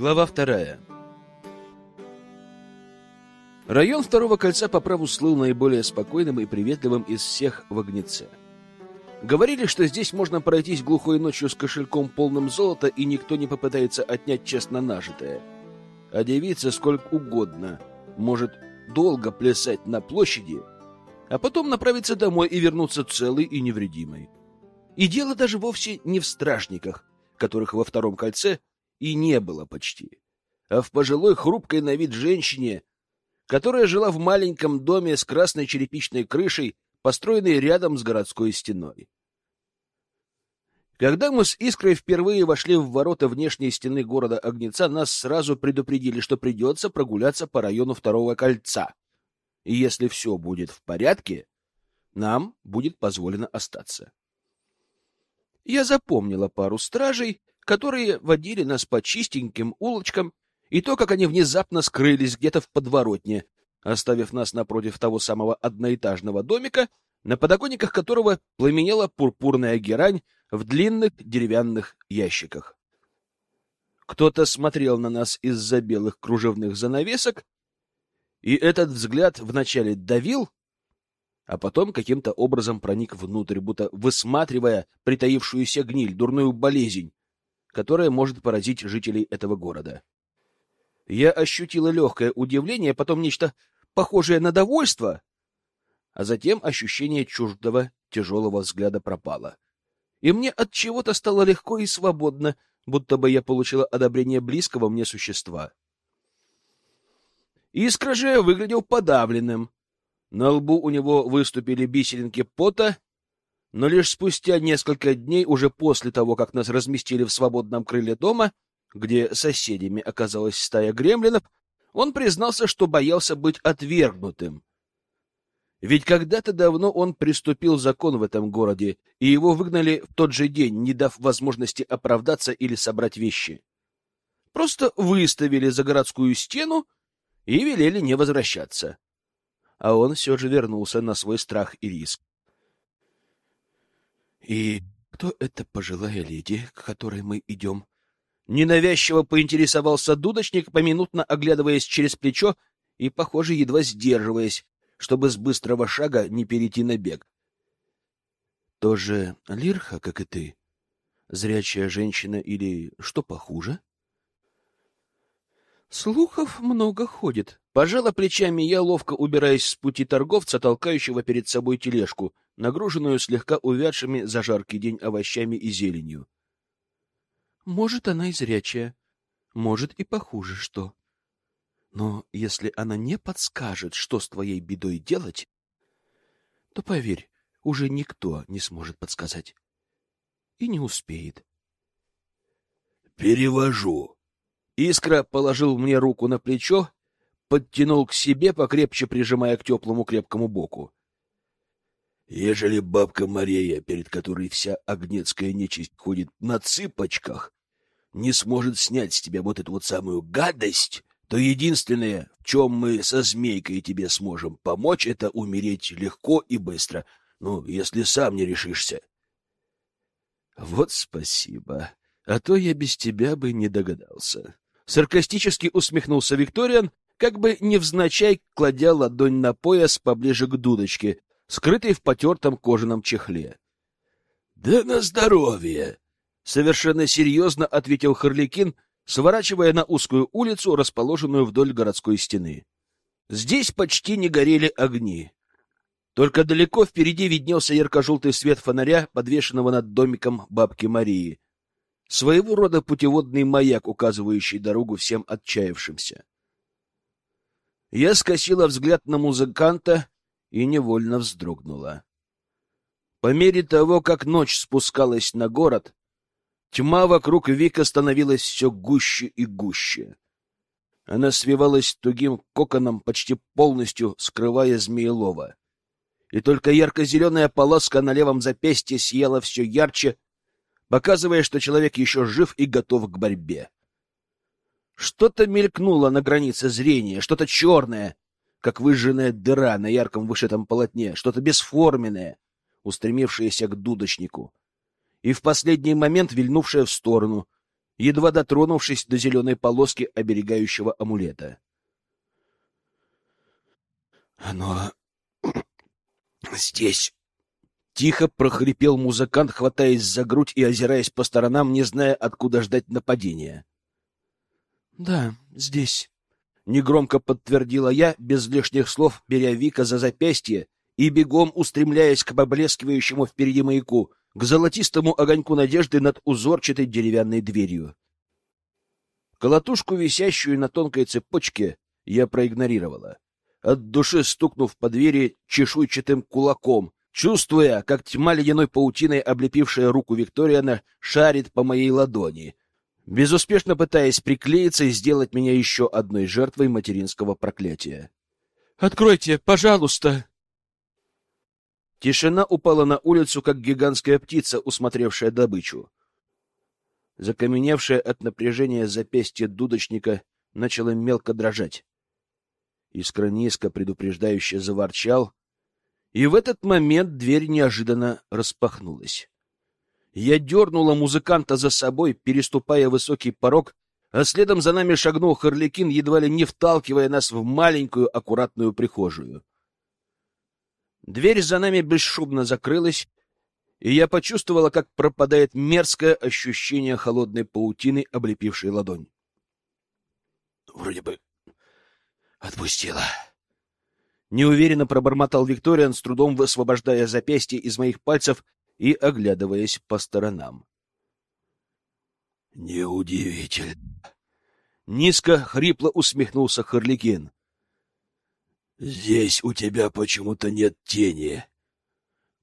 Глава вторая. Район второго кольца по праву слыл наиболее спокойным и приветливым из всех в Огнеце. Говорили, что здесь можно пройтись глухой ночью с кошельком полным золота, и никто не попытается отнять честно нажитое. А девица сколько угодно может долго плясать на площади, а потом направиться домой и вернуться целой и невредимой. И дело даже вовсе не в стражниках, которых во втором кольце и не было почти, а в пожилой хрупкой на вид женщине, которая жила в маленьком доме с красной черепичной крышей, построенной рядом с городской стеной. Когда мы с Искрой впервые вошли в ворота внешней стены города Огнеца, нас сразу предупредили, что придется прогуляться по району второго кольца. И если все будет в порядке, нам будет позволено остаться. Я запомнила пару стражей, которые водили нас по чистеньким улочкам, и то, как они внезапно скрылись где-то в подворотне, оставив нас напротив того самого одноэтажного домика, на подоконниках которого пламенела пурпурная герань в длинных деревянных ящиках. Кто-то смотрел на нас из-за белых кружевных занавесок, и этот взгляд вначале давил, а потом каким-то образом проник внутрь, будто высматривая притаившуюся гниль, дурную болезнь, которая может поразить жителей этого города. Я ощутила легкое удивление, потом нечто похожее на довольство, а затем ощущение чуждого тяжелого взгляда пропало и мне от чего-то стало легко и свободно, будто бы я получила одобрение близкого мне существа. Искра же выглядел подавленным. На лбу у него выступили бисеринки пота, но лишь спустя несколько дней, уже после того, как нас разместили в свободном крыле дома, где соседями оказалась стая гремлинов, он признался, что боялся быть отвергнутым ведь когда-то давно он приступил закон в этом городе, и его выгнали в тот же день, не дав возможности оправдаться или собрать вещи. Просто выставили за городскую стену и велели не возвращаться. А он все же вернулся на свой страх и риск. И кто эта пожилая леди, к которой мы идем? Ненавязчиво поинтересовался дудочник, поминутно оглядываясь через плечо и, похоже, едва сдерживаясь, чтобы с быстрого шага не перейти на бег. Тоже лирха, как и ты? Зрячая женщина или что похуже? Слухов много ходит. Пожала плечами я, ловко убираясь с пути торговца, толкающего перед собой тележку, нагруженную слегка увядшими за жаркий день овощами и зеленью. Может, она и зрячая, может и похуже что. Но если она не подскажет, что с твоей бедой делать, то, поверь, уже никто не сможет подсказать. И не успеет. «Перевожу». Искра положил мне руку на плечо, подтянул к себе, покрепче прижимая к теплому крепкому боку. «Ежели бабка Мария, перед которой вся огнецкая нечисть ходит на цыпочках, не сможет снять с тебя вот эту вот самую гадость, то единственное, в чем мы со змейкой тебе сможем помочь, это умереть легко и быстро. Ну, если сам не решишься. Вот спасибо. А то я без тебя бы не догадался. Саркастически усмехнулся Викториан, как бы невзначай кладя ладонь на пояс поближе к дудочке, скрытой в потертом кожаном чехле. — Да на здоровье! — совершенно серьезно ответил Харликин, — сворачивая на узкую улицу, расположенную вдоль городской стены. Здесь почти не горели огни. Только далеко впереди виднелся ярко-желтый свет фонаря, подвешенного над домиком бабки Марии. Своего рода путеводный маяк, указывающий дорогу всем отчаявшимся. Я скосила взгляд на музыканта и невольно вздрогнула. По мере того, как ночь спускалась на город, Тьма вокруг Вика становилась все гуще и гуще. Она свивалась тугим коконом, почти полностью скрывая Змеелова. И только ярко-зеленая полоска на левом запястье съела все ярче, показывая, что человек еще жив и готов к борьбе. Что-то мелькнуло на границе зрения, что-то черное, как выжженная дыра на ярком вышитом полотне, что-то бесформенное, устремившееся к дудочнику — и в последний момент вильнувшая в сторону, едва дотронувшись до зеленой полоски оберегающего амулета. «Оно здесь!» Тихо прохрипел музыкант, хватаясь за грудь и озираясь по сторонам, не зная, откуда ждать нападения. «Да, здесь», — негромко подтвердила я, без лишних слов, беря Вика за запястье и бегом устремляясь к поблескивающему впереди маяку, к золотистому огоньку надежды над узорчатой деревянной дверью. Колотушку, висящую на тонкой цепочке, я проигнорировала, от души стукнув по двери чешуйчатым кулаком, чувствуя, как тьма ледяной паутиной, облепившая руку Викториана, шарит по моей ладони, безуспешно пытаясь приклеиться и сделать меня еще одной жертвой материнского проклятия. «Откройте, пожалуйста!» Тишина упала на улицу, как гигантская птица, усмотревшая добычу. Закаменевшее от напряжения запястье дудочника начало мелко дрожать. Искра низко предупреждающе заворчал, и в этот момент дверь неожиданно распахнулась. Я дернула музыканта за собой, переступая высокий порог, а следом за нами шагнул Харликин, едва ли не вталкивая нас в маленькую аккуратную прихожую. Дверь за нами бесшумно закрылась, и я почувствовала, как пропадает мерзкое ощущение холодной паутины, облепившей ладонь. Вроде бы отпустила. Неуверенно пробормотал Викториан, с трудом высвобождая запястье из моих пальцев и оглядываясь по сторонам. Неудивительно. Низко, хрипло усмехнулся Харликин. Здесь у тебя почему-то нет тени,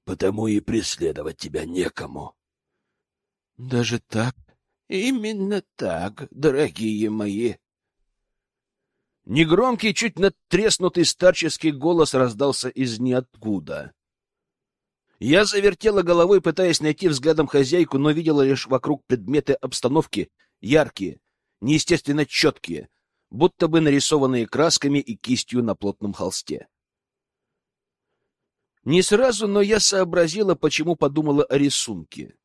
потому и преследовать тебя некому. Даже так? Именно так, дорогие мои. Негромкий, чуть надтреснутый старческий голос раздался из ниоткуда. Я завертела головой, пытаясь найти взглядом хозяйку, но видела лишь вокруг предметы обстановки, яркие, неестественно четкие, будто бы нарисованные красками и кистью на плотном холсте. Не сразу, но я сообразила, почему подумала о рисунке.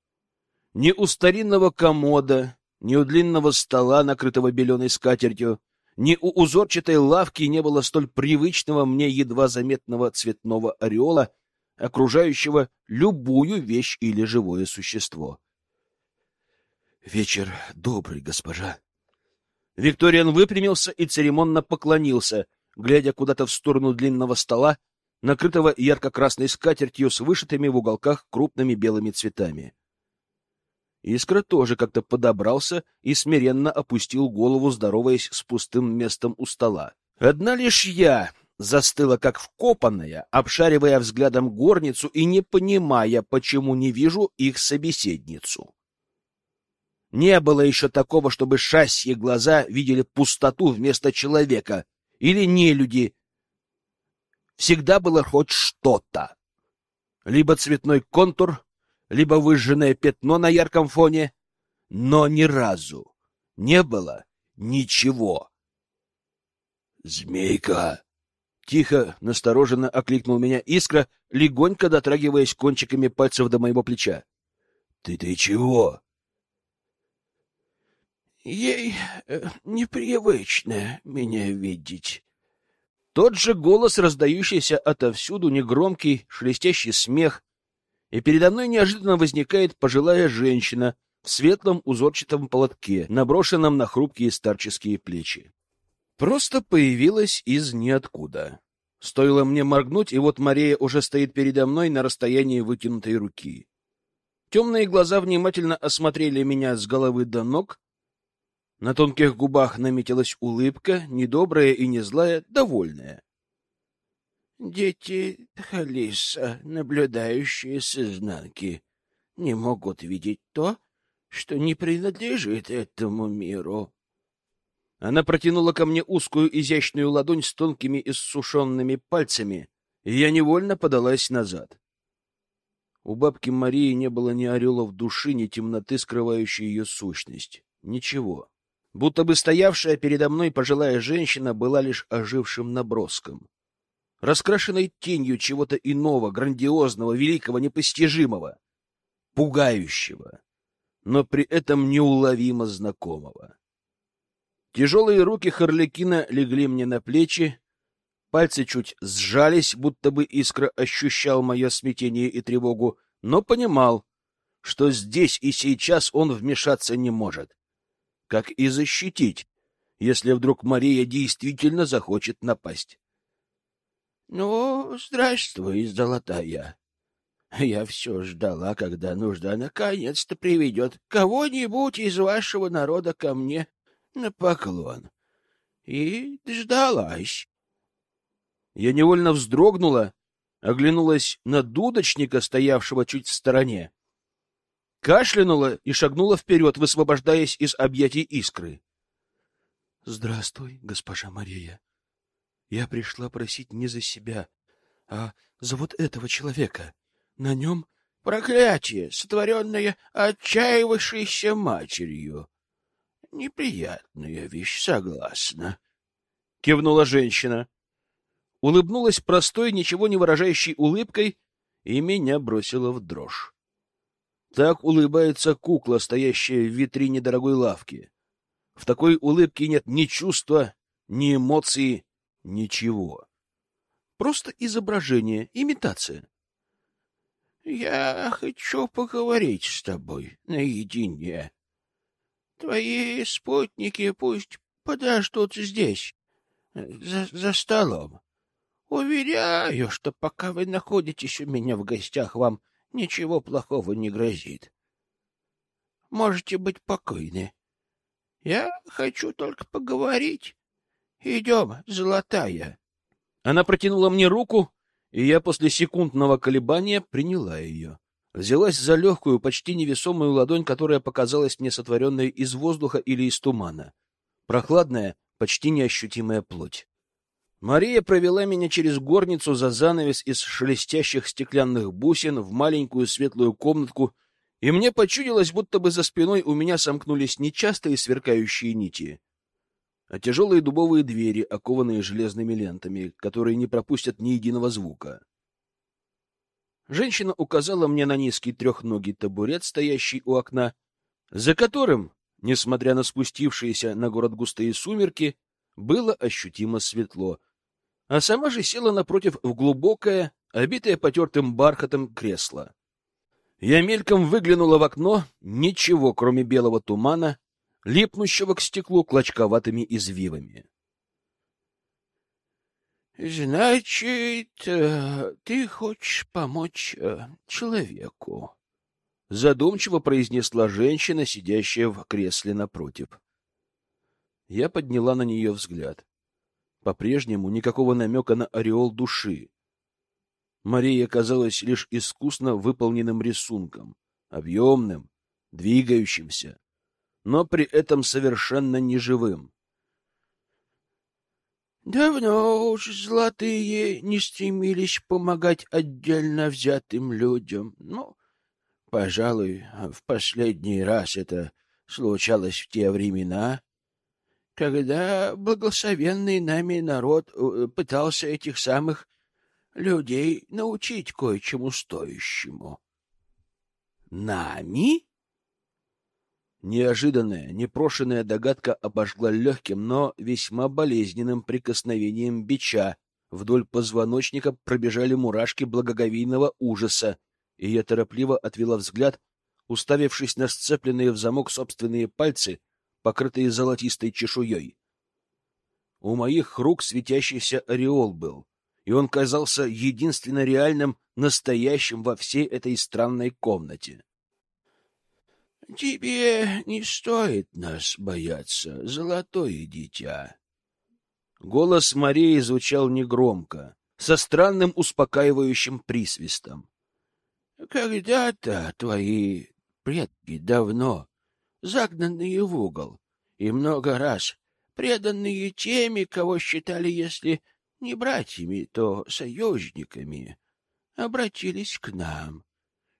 Ни у старинного комода, ни у длинного стола, накрытого беленой скатертью, ни у узорчатой лавки не было столь привычного мне едва заметного цветного ореола, окружающего любую вещь или живое существо. Вечер добрый, госпожа. Викториан выпрямился и церемонно поклонился, глядя куда-то в сторону длинного стола, накрытого ярко-красной скатертью с вышитыми в уголках крупными белыми цветами. Искра тоже как-то подобрался и смиренно опустил голову, здороваясь с пустым местом у стола. Одна лишь я застыла как вкопанная, обшаривая взглядом горницу и не понимая, почему не вижу их собеседницу. Не было еще такого, чтобы шасси глаза видели пустоту вместо человека или нелюди. Всегда было хоть что-то. Либо цветной контур, либо выжженное пятно на ярком фоне, но ни разу не было ничего. «Змейка!» — тихо, настороженно окликнул меня Искра, легонько дотрагиваясь кончиками пальцев до моего плеча. «Ты ты чего?» «Ей э, непривычно меня видеть». Тот же голос, раздающийся отовсюду, негромкий, шелестящий смех, и передо мной неожиданно возникает пожилая женщина в светлом узорчатом полотке, наброшенном на хрупкие старческие плечи. Просто появилась из ниоткуда. Стоило мне моргнуть, и вот Мария уже стоит передо мной на расстоянии вытянутой руки. Темные глаза внимательно осмотрели меня с головы до ног. На тонких губах наметилась улыбка, недобрая и не злая, довольная. Дети Халиса, наблюдающие с изнанки, не могут видеть то, что не принадлежит этому миру. Она протянула ко мне узкую изящную ладонь с тонкими иссушенными пальцами, и я невольно подалась назад. У бабки Марии не было ни орелов души, ни темноты, скрывающей ее сущность. Ничего. Будто бы стоявшая передо мной пожилая женщина была лишь ожившим наброском раскрашенной тенью чего-то иного, грандиозного, великого, непостижимого, пугающего. но при этом неуловимо знакомого. Тяжелые руки Харликина легли мне на плечи, пальцы чуть сжались, будто бы искра ощущал мое смятение и тревогу, но понимал, что здесь и сейчас он вмешаться не может. Как и защитить, если вдруг Мария действительно захочет напасть. — Ну, здравствуй, золотая. Я все ждала, когда нужда наконец-то приведет кого-нибудь из вашего народа ко мне на поклон. И дождалась. Я невольно вздрогнула, оглянулась на дудочника, стоявшего чуть в стороне, кашлянула и шагнула вперед, высвобождаясь из объятий искры. — Здравствуй, госпожа Мария. Я пришла просить не за себя, а за вот этого человека. На нем проклятие, сотворенное отчаявшейся матерью. Неприятная вещь, согласна. Кивнула женщина. Улыбнулась простой, ничего не выражающей улыбкой, и меня бросила в дрожь. Так улыбается кукла, стоящая в витрине дорогой лавки. В такой улыбке нет ни чувства, ни эмоций, ничего. Просто изображение, имитация. — Я хочу поговорить с тобой наедине. Твои спутники пусть подождут здесь, за, за столом. Уверяю, что пока вы находитесь у меня в гостях, вам ничего плохого не грозит. Можете быть покойны. Я хочу только поговорить. Идем, золотая. Она протянула мне руку, и я после секундного колебания приняла ее. Взялась за легкую, почти невесомую ладонь, которая показалась мне сотворенной из воздуха или из тумана. Прохладная, почти неощутимая плоть. Мария провела меня через горницу за занавес из шелестящих стеклянных бусин в маленькую светлую комнатку, и мне почудилось, будто бы за спиной у меня сомкнулись нечастые сверкающие нити, а тяжелые дубовые двери, окованные железными лентами, которые не пропустят ни единого звука. Женщина указала мне на низкий трехногий табурет, стоящий у окна, за которым, несмотря на спустившиеся на город густые сумерки, было ощутимо светло, а сама же села напротив в глубокое, обитое потертым бархатом кресло. Я мельком выглянула в окно, ничего, кроме белого тумана, липнущего к стеклу клочковатыми извивами. — Значит, э, ты хочешь помочь э, человеку? — задумчиво произнесла женщина, сидящая в кресле напротив. Я подняла на нее взгляд. По-прежнему никакого намека на ореол души. Мария казалась лишь искусно выполненным рисунком, объемным, двигающимся, но при этом совершенно неживым. Давно уж золотые не стремились помогать отдельно взятым людям. Ну, пожалуй, в последний раз это случалось в те времена, когда благословенный нами народ э, пытался этих самых людей научить кое-чему стоящему. Нами? Неожиданная, непрошенная догадка обожгла легким, но весьма болезненным прикосновением бича. Вдоль позвоночника пробежали мурашки благоговейного ужаса, и я торопливо отвела взгляд, уставившись на сцепленные в замок собственные пальцы, покрытые золотистой чешуей. У моих рук светящийся ореол был, и он казался единственно реальным, настоящим во всей этой странной комнате. — Тебе не стоит нас бояться, золотое дитя. Голос Марии звучал негромко, со странным успокаивающим присвистом. — Когда-то твои предки давно загнанные в угол и много раз преданные теми, кого считали, если не братьями, то союзниками, обратились к нам,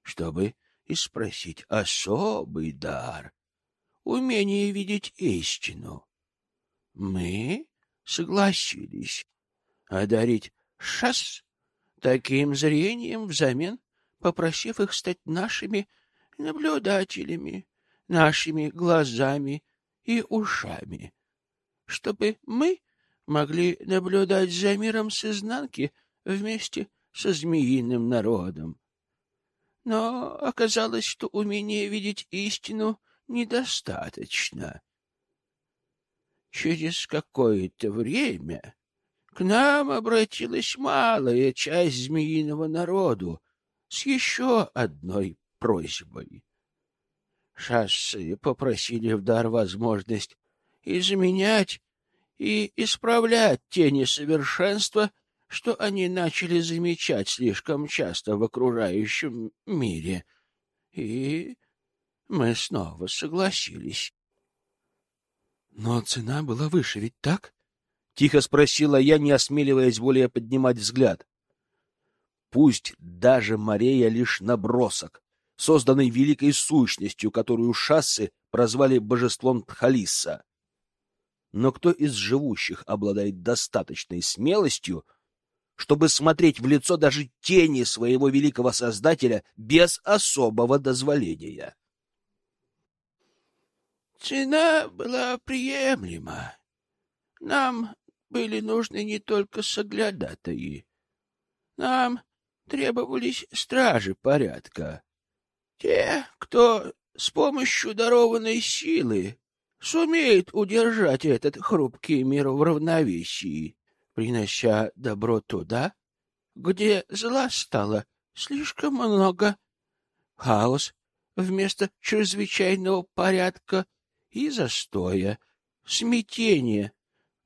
чтобы и спросить особый дар — умение видеть истину. Мы согласились одарить шас таким зрением взамен, попросив их стать нашими наблюдателями нашими глазами и ушами, чтобы мы могли наблюдать за миром с изнанки вместе со змеиным народом. Но оказалось, что умения видеть истину недостаточно. Через какое-то время к нам обратилась малая часть змеиного народу с еще одной просьбой. Шассы попросили в дар возможность изменять и исправлять те несовершенства, что они начали замечать слишком часто в окружающем мире. И мы снова согласились. Но цена была выше, ведь так? Тихо спросила я, не осмеливаясь более поднимать взгляд. Пусть даже Марея лишь набросок, созданный великой сущностью, которую шассы прозвали божеством Тхалисса. Но кто из живущих обладает достаточной смелостью, чтобы смотреть в лицо даже тени своего великого создателя без особого дозволения? Цена была приемлема. Нам были нужны не только соглядатаи. Нам требовались стражи порядка. Те, кто с помощью дарованной силы сумеет удержать этот хрупкий мир в равновесии, принося добро туда, где зла стало слишком много. Хаос вместо чрезвычайного порядка и застоя, смятение,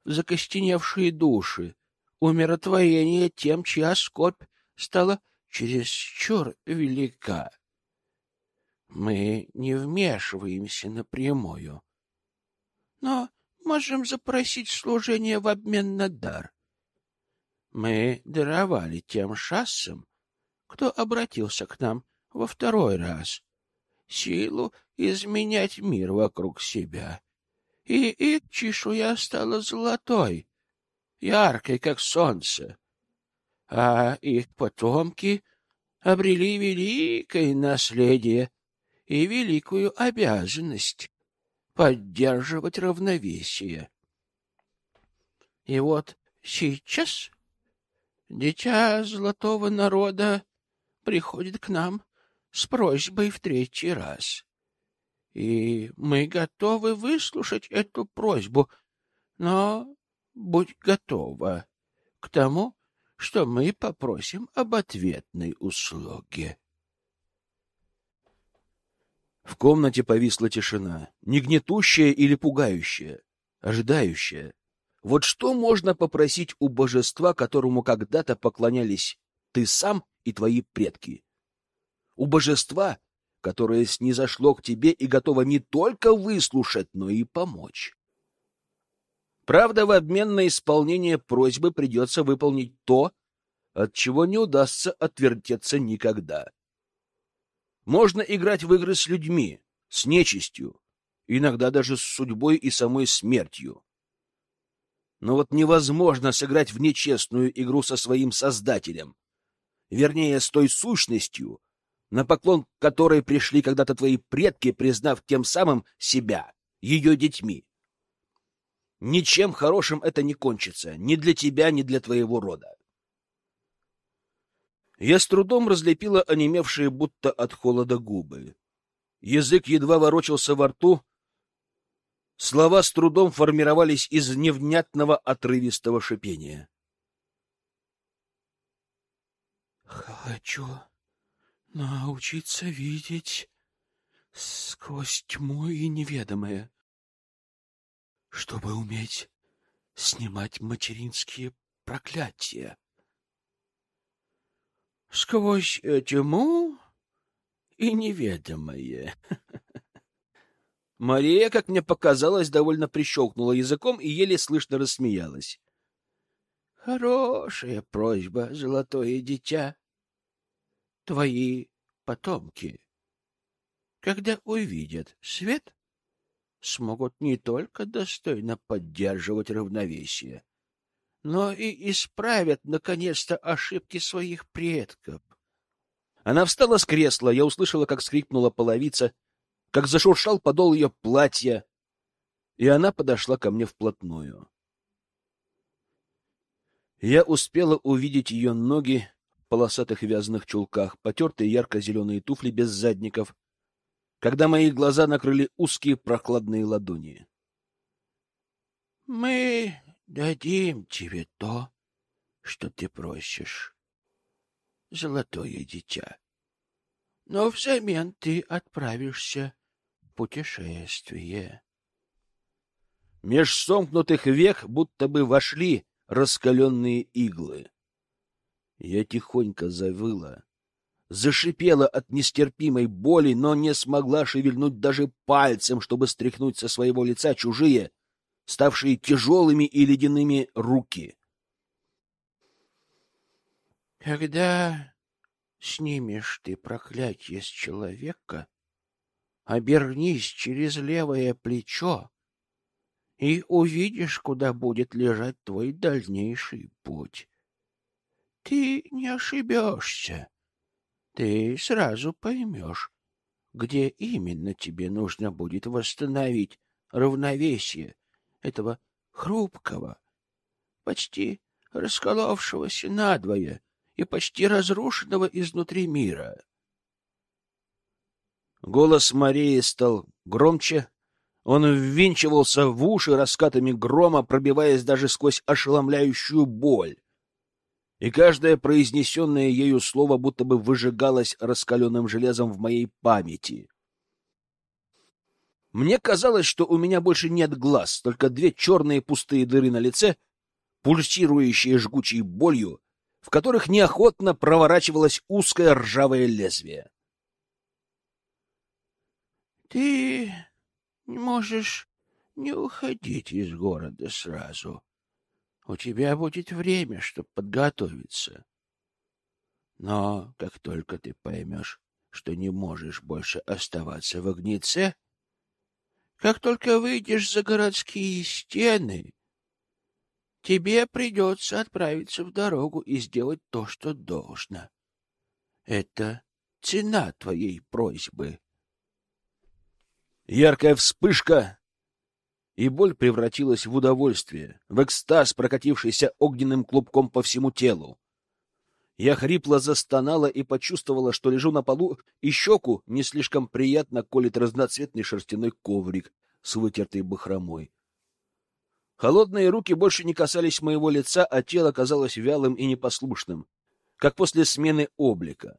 закостеневшие души, умиротворение тем, чья скорбь стала чересчур велика. Мы не вмешиваемся напрямую, но можем запросить служение в обмен на дар. Мы даровали тем шассам, кто обратился к нам во второй раз, силу изменять мир вокруг себя. И их чешуя стала золотой, яркой, как солнце. А их потомки обрели великое наследие и великую обязанность поддерживать равновесие. И вот сейчас дитя золотого народа приходит к нам с просьбой в третий раз. И мы готовы выслушать эту просьбу, но будь готова к тому, что мы попросим об ответной услуге. В комнате повисла тишина, не гнетущая или пугающая, ожидающая. Вот что можно попросить у божества, которому когда-то поклонялись ты сам и твои предки? У божества, которое снизошло к тебе и готово не только выслушать, но и помочь. Правда, в обмен на исполнение просьбы придется выполнить то, от чего не удастся отвертеться никогда. Можно играть в игры с людьми, с нечистью, иногда даже с судьбой и самой смертью. Но вот невозможно сыграть в нечестную игру со своим создателем, вернее, с той сущностью, на поклон которой пришли когда-то твои предки, признав тем самым себя, ее детьми. Ничем хорошим это не кончится, ни для тебя, ни для твоего рода. Я с трудом разлепила онемевшие будто от холода губы. Язык едва ворочался во рту, слова с трудом формировались из невнятного отрывистого шипения. «Хочу научиться видеть сквозь тьму и неведомое, чтобы уметь снимать материнские проклятия. Сквозь тьму и неведомое. Мария, как мне показалось, довольно прищелкнула языком и еле слышно рассмеялась. Хорошая просьба, золотое дитя твои потомки, когда увидят свет, смогут не только достойно поддерживать равновесие, но и исправят, наконец-то, ошибки своих предков. Она встала с кресла, я услышала, как скрипнула половица, как зашуршал подол ее платья, и она подошла ко мне вплотную. Я успела увидеть ее ноги в полосатых вязаных чулках, потертые ярко-зеленые туфли без задников, когда мои глаза накрыли узкие прохладные ладони. — Мы дадим тебе то, что ты просишь, золотое дитя. Но взамен ты отправишься путешествие. Меж сомкнутых век будто бы вошли раскаленные иглы. Я тихонько завыла, зашипела от нестерпимой боли, но не смогла шевельнуть даже пальцем, чтобы стряхнуть со своего лица чужие, ставшие тяжелыми и ледяными руки. Когда снимешь ты проклятие с человека, обернись через левое плечо и увидишь, куда будет лежать твой дальнейший путь. Ты не ошибешься. Ты сразу поймешь, где именно тебе нужно будет восстановить равновесие этого хрупкого, почти расколовшегося надвое и почти разрушенного изнутри мира. Голос Марии стал громче, он ввинчивался в уши раскатами грома, пробиваясь даже сквозь ошеломляющую боль. И каждое произнесенное ею слово будто бы выжигалось раскаленным железом в моей памяти. Мне казалось, что у меня больше нет глаз, только две черные пустые дыры на лице, пульсирующие жгучей болью, в которых неохотно проворачивалось узкое ржавое лезвие. — Ты можешь не уходить из города сразу. У тебя будет время, чтобы подготовиться. Но как только ты поймешь, что не можешь больше оставаться в огнеце, как только выйдешь за городские стены, тебе придется отправиться в дорогу и сделать то, что должно. Это цена твоей просьбы. Яркая вспышка, и боль превратилась в удовольствие, в экстаз, прокатившийся огненным клубком по всему телу. Я хрипло застонала и почувствовала, что лежу на полу, и щеку не слишком приятно колет разноцветный шерстяной коврик с вытертой бахромой. Холодные руки больше не касались моего лица, а тело казалось вялым и непослушным, как после смены облика.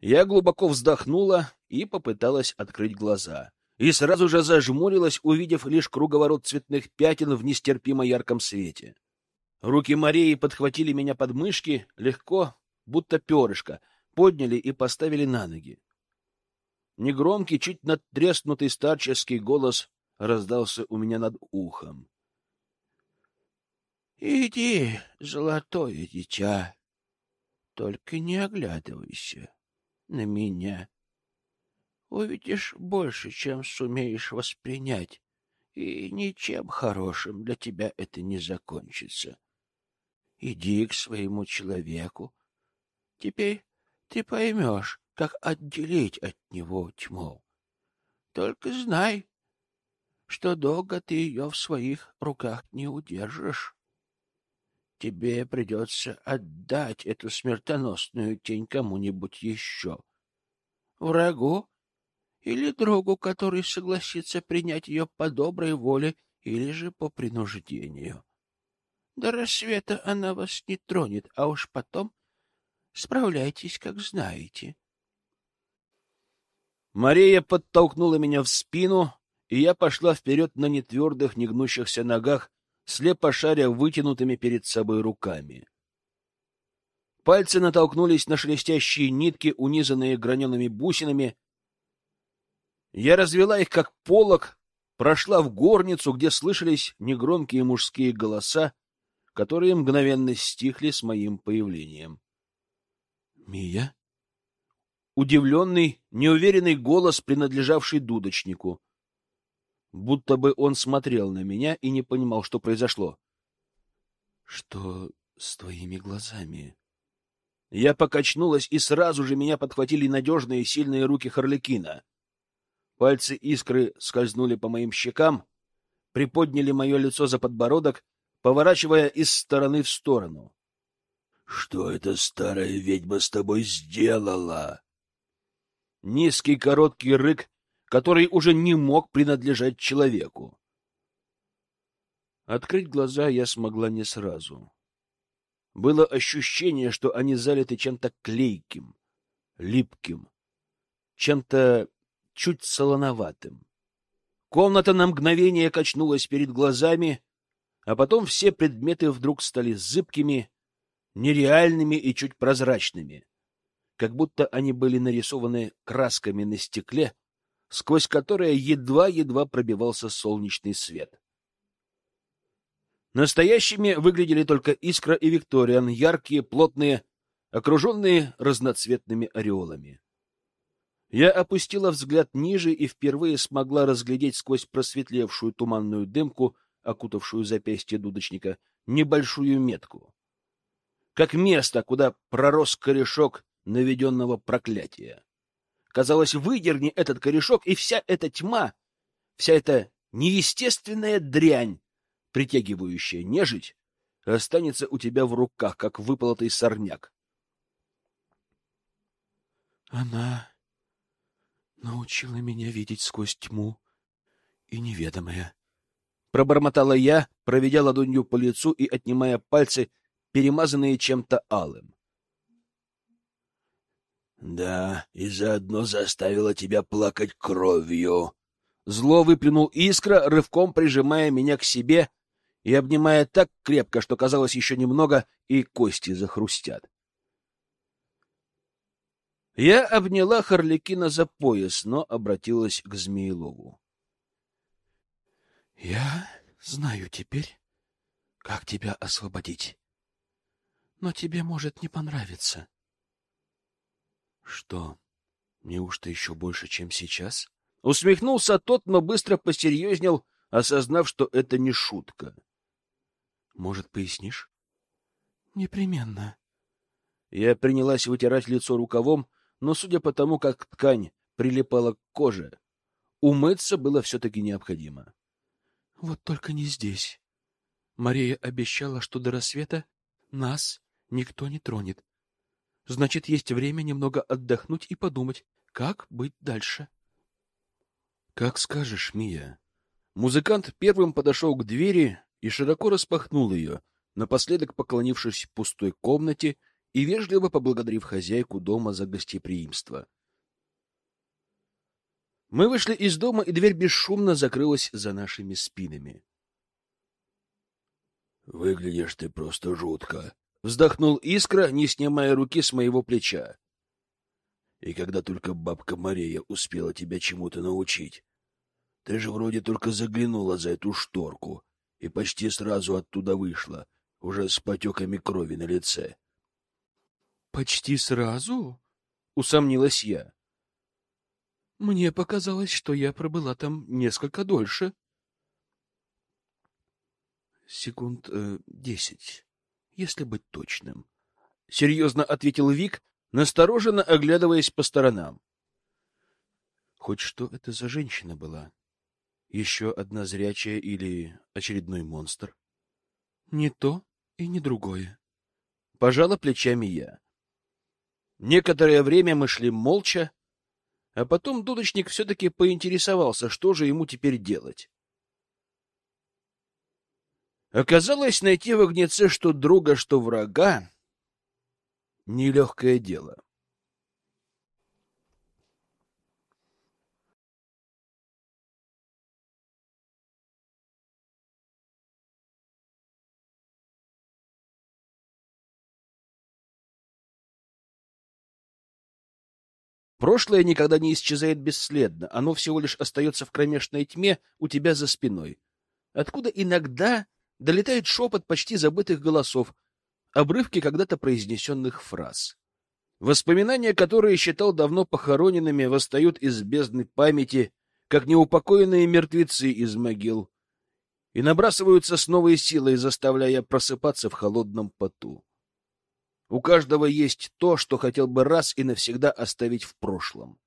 Я глубоко вздохнула и попыталась открыть глаза. И сразу же зажмурилась, увидев лишь круговорот цветных пятен в нестерпимо ярком свете. Руки Марии подхватили меня под мышки, легко, будто перышко, подняли и поставили на ноги. Негромкий, чуть надтреснутый старческий голос раздался у меня над ухом. — Иди, золотое дитя, только не оглядывайся на меня. Увидишь больше, чем сумеешь воспринять, и ничем хорошим для тебя это не закончится. Иди к своему человеку. Теперь ты поймешь, как отделить от него тьму. Только знай, что долго ты ее в своих руках не удержишь. Тебе придется отдать эту смертоносную тень кому-нибудь еще. Врагу или другу, который согласится принять ее по доброй воле или же по принуждению. До рассвета она вас не тронет, а уж потом справляйтесь, как знаете. Мария подтолкнула меня в спину, и я пошла вперед на нетвердых, негнущихся ногах, слепо шаря вытянутыми перед собой руками. Пальцы натолкнулись на шелестящие нитки, унизанные гранеными бусинами. Я развела их, как полог, прошла в горницу, где слышались негромкие мужские голоса, которые мгновенно стихли с моим появлением. «Мия?» Удивленный, неуверенный голос, принадлежавший дудочнику будто бы он смотрел на меня и не понимал, что произошло. — Что с твоими глазами? Я покачнулась, и сразу же меня подхватили надежные сильные руки Харликина. Пальцы искры скользнули по моим щекам, приподняли мое лицо за подбородок, поворачивая из стороны в сторону. — Что эта старая ведьма с тобой сделала? Низкий короткий рык, который уже не мог принадлежать человеку. Открыть глаза я смогла не сразу. Было ощущение, что они залиты чем-то клейким, липким, чем-то чуть солоноватым. Комната на мгновение качнулась перед глазами, а потом все предметы вдруг стали зыбкими, нереальными и чуть прозрачными, как будто они были нарисованы красками на стекле, сквозь которое едва-едва пробивался солнечный свет. Настоящими выглядели только Искра и Викториан, яркие, плотные, окруженные разноцветными ореолами. Я опустила взгляд ниже и впервые смогла разглядеть сквозь просветлевшую туманную дымку, окутавшую запястье дудочника, небольшую метку. Как место, куда пророс корешок наведенного проклятия. Казалось, выдерни этот корешок, и вся эта тьма, вся эта неестественная дрянь, притягивающая нежить, останется у тебя в руках, как выполотый сорняк. Она научила меня видеть сквозь тьму и неведомое. Пробормотала я, проведя ладонью по лицу и отнимая пальцы, перемазанные чем-то алым. Да, и заодно заставила тебя плакать кровью. Зло выплюнул искра, рывком прижимая меня к себе — и обнимая так крепко, что казалось еще немного, и кости захрустят. Я обняла Харликина за пояс, но обратилась к Змеелову. — Я знаю теперь, как тебя освободить. Но тебе может не понравиться. — Что, неужто еще больше, чем сейчас? Усмехнулся тот, но быстро посерьезнел, осознав, что это не шутка. Может, пояснишь? Непременно. Я принялась вытирать лицо рукавом, но, судя по тому, как ткань прилипала к коже, умыться было все-таки необходимо. Вот только не здесь. Мария обещала, что до рассвета нас никто не тронет. Значит, есть время немного отдохнуть и подумать, как быть дальше. Как скажешь, Мия. Музыкант первым подошел к двери, и широко распахнул ее, напоследок поклонившись пустой комнате и вежливо поблагодарив хозяйку дома за гостеприимство. Мы вышли из дома, и дверь бесшумно закрылась за нашими спинами. — Выглядишь ты просто жутко, — вздохнул Искра, не снимая руки с моего плеча. — И когда только бабка Мария успела тебя чему-то научить? Ты же вроде только заглянула за эту шторку, и почти сразу оттуда вышла, уже с потеками крови на лице. — Почти сразу? — усомнилась я. — Мне показалось, что я пробыла там несколько дольше. — Секунд э, десять, если быть точным. — серьезно ответил Вик, настороженно оглядываясь по сторонам. — Хоть что это за женщина была? — еще одна зрячая или очередной монстр? Не то и не другое. Пожала плечами я. Некоторое время мы шли молча, а потом дудочник все-таки поинтересовался, что же ему теперь делать. Оказалось, найти в огнеце что друга, что врага — нелегкое дело. Прошлое никогда не исчезает бесследно, оно всего лишь остается в кромешной тьме у тебя за спиной, откуда иногда долетает шепот почти забытых голосов, обрывки когда-то произнесенных фраз. Воспоминания, которые считал давно похороненными, восстают из бездны памяти, как неупокоенные мертвецы из могил, и набрасываются с новой силой, заставляя просыпаться в холодном поту. У каждого есть то, что хотел бы раз и навсегда оставить в прошлом.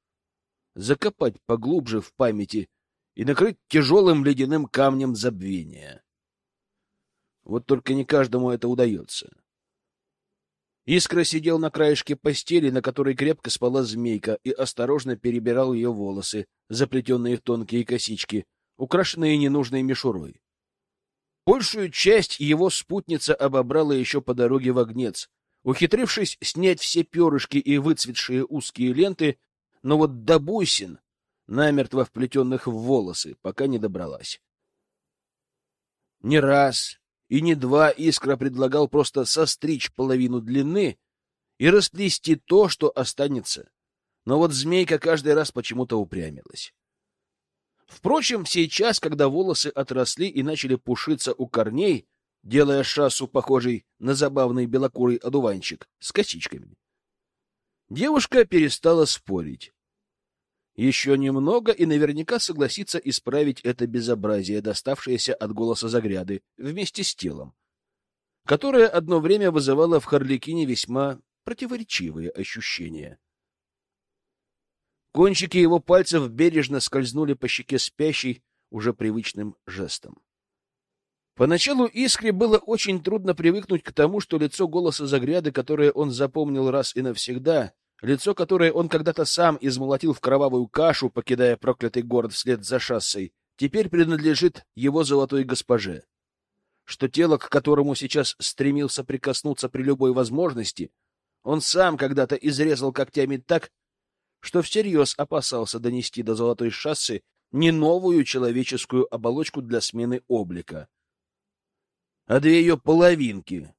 закопать поглубже в памяти и накрыть тяжелым ледяным камнем забвения. Вот только не каждому это удается. Искра сидел на краешке постели, на которой крепко спала змейка, и осторожно перебирал ее волосы, заплетенные в тонкие косички, украшенные ненужной мишурой. Большую часть его спутница обобрала еще по дороге в огнец, ухитрившись снять все перышки и выцветшие узкие ленты, но вот до бусин, намертво вплетенных в волосы, пока не добралась. Не раз, и не два искра предлагал просто состричь половину длины и расплести то, что останется. Но вот змейка каждый раз почему-то упрямилась. Впрочем, сейчас, когда волосы отросли и начали пушиться у корней, делая шассу похожей на забавный белокурый одуванчик с косичками, девушка перестала спорить. Еще немного, и наверняка согласится исправить это безобразие, доставшееся от голоса Загряды, вместе с телом, которое одно время вызывало в Харликине весьма противоречивые ощущения. Кончики его пальцев бережно скользнули по щеке спящей уже привычным жестом. Поначалу Искре было очень трудно привыкнуть к тому, что лицо голоса Загряды, которое он запомнил раз и навсегда, Лицо, которое он когда-то сам измолотил в кровавую кашу, покидая проклятый город вслед за шассой, теперь принадлежит его золотой госпоже. Что тело, к которому сейчас стремился прикоснуться при любой возможности, он сам когда-то изрезал когтями так, что всерьез опасался донести до золотой шассы не новую человеческую оболочку для смены облика, а две ее половинки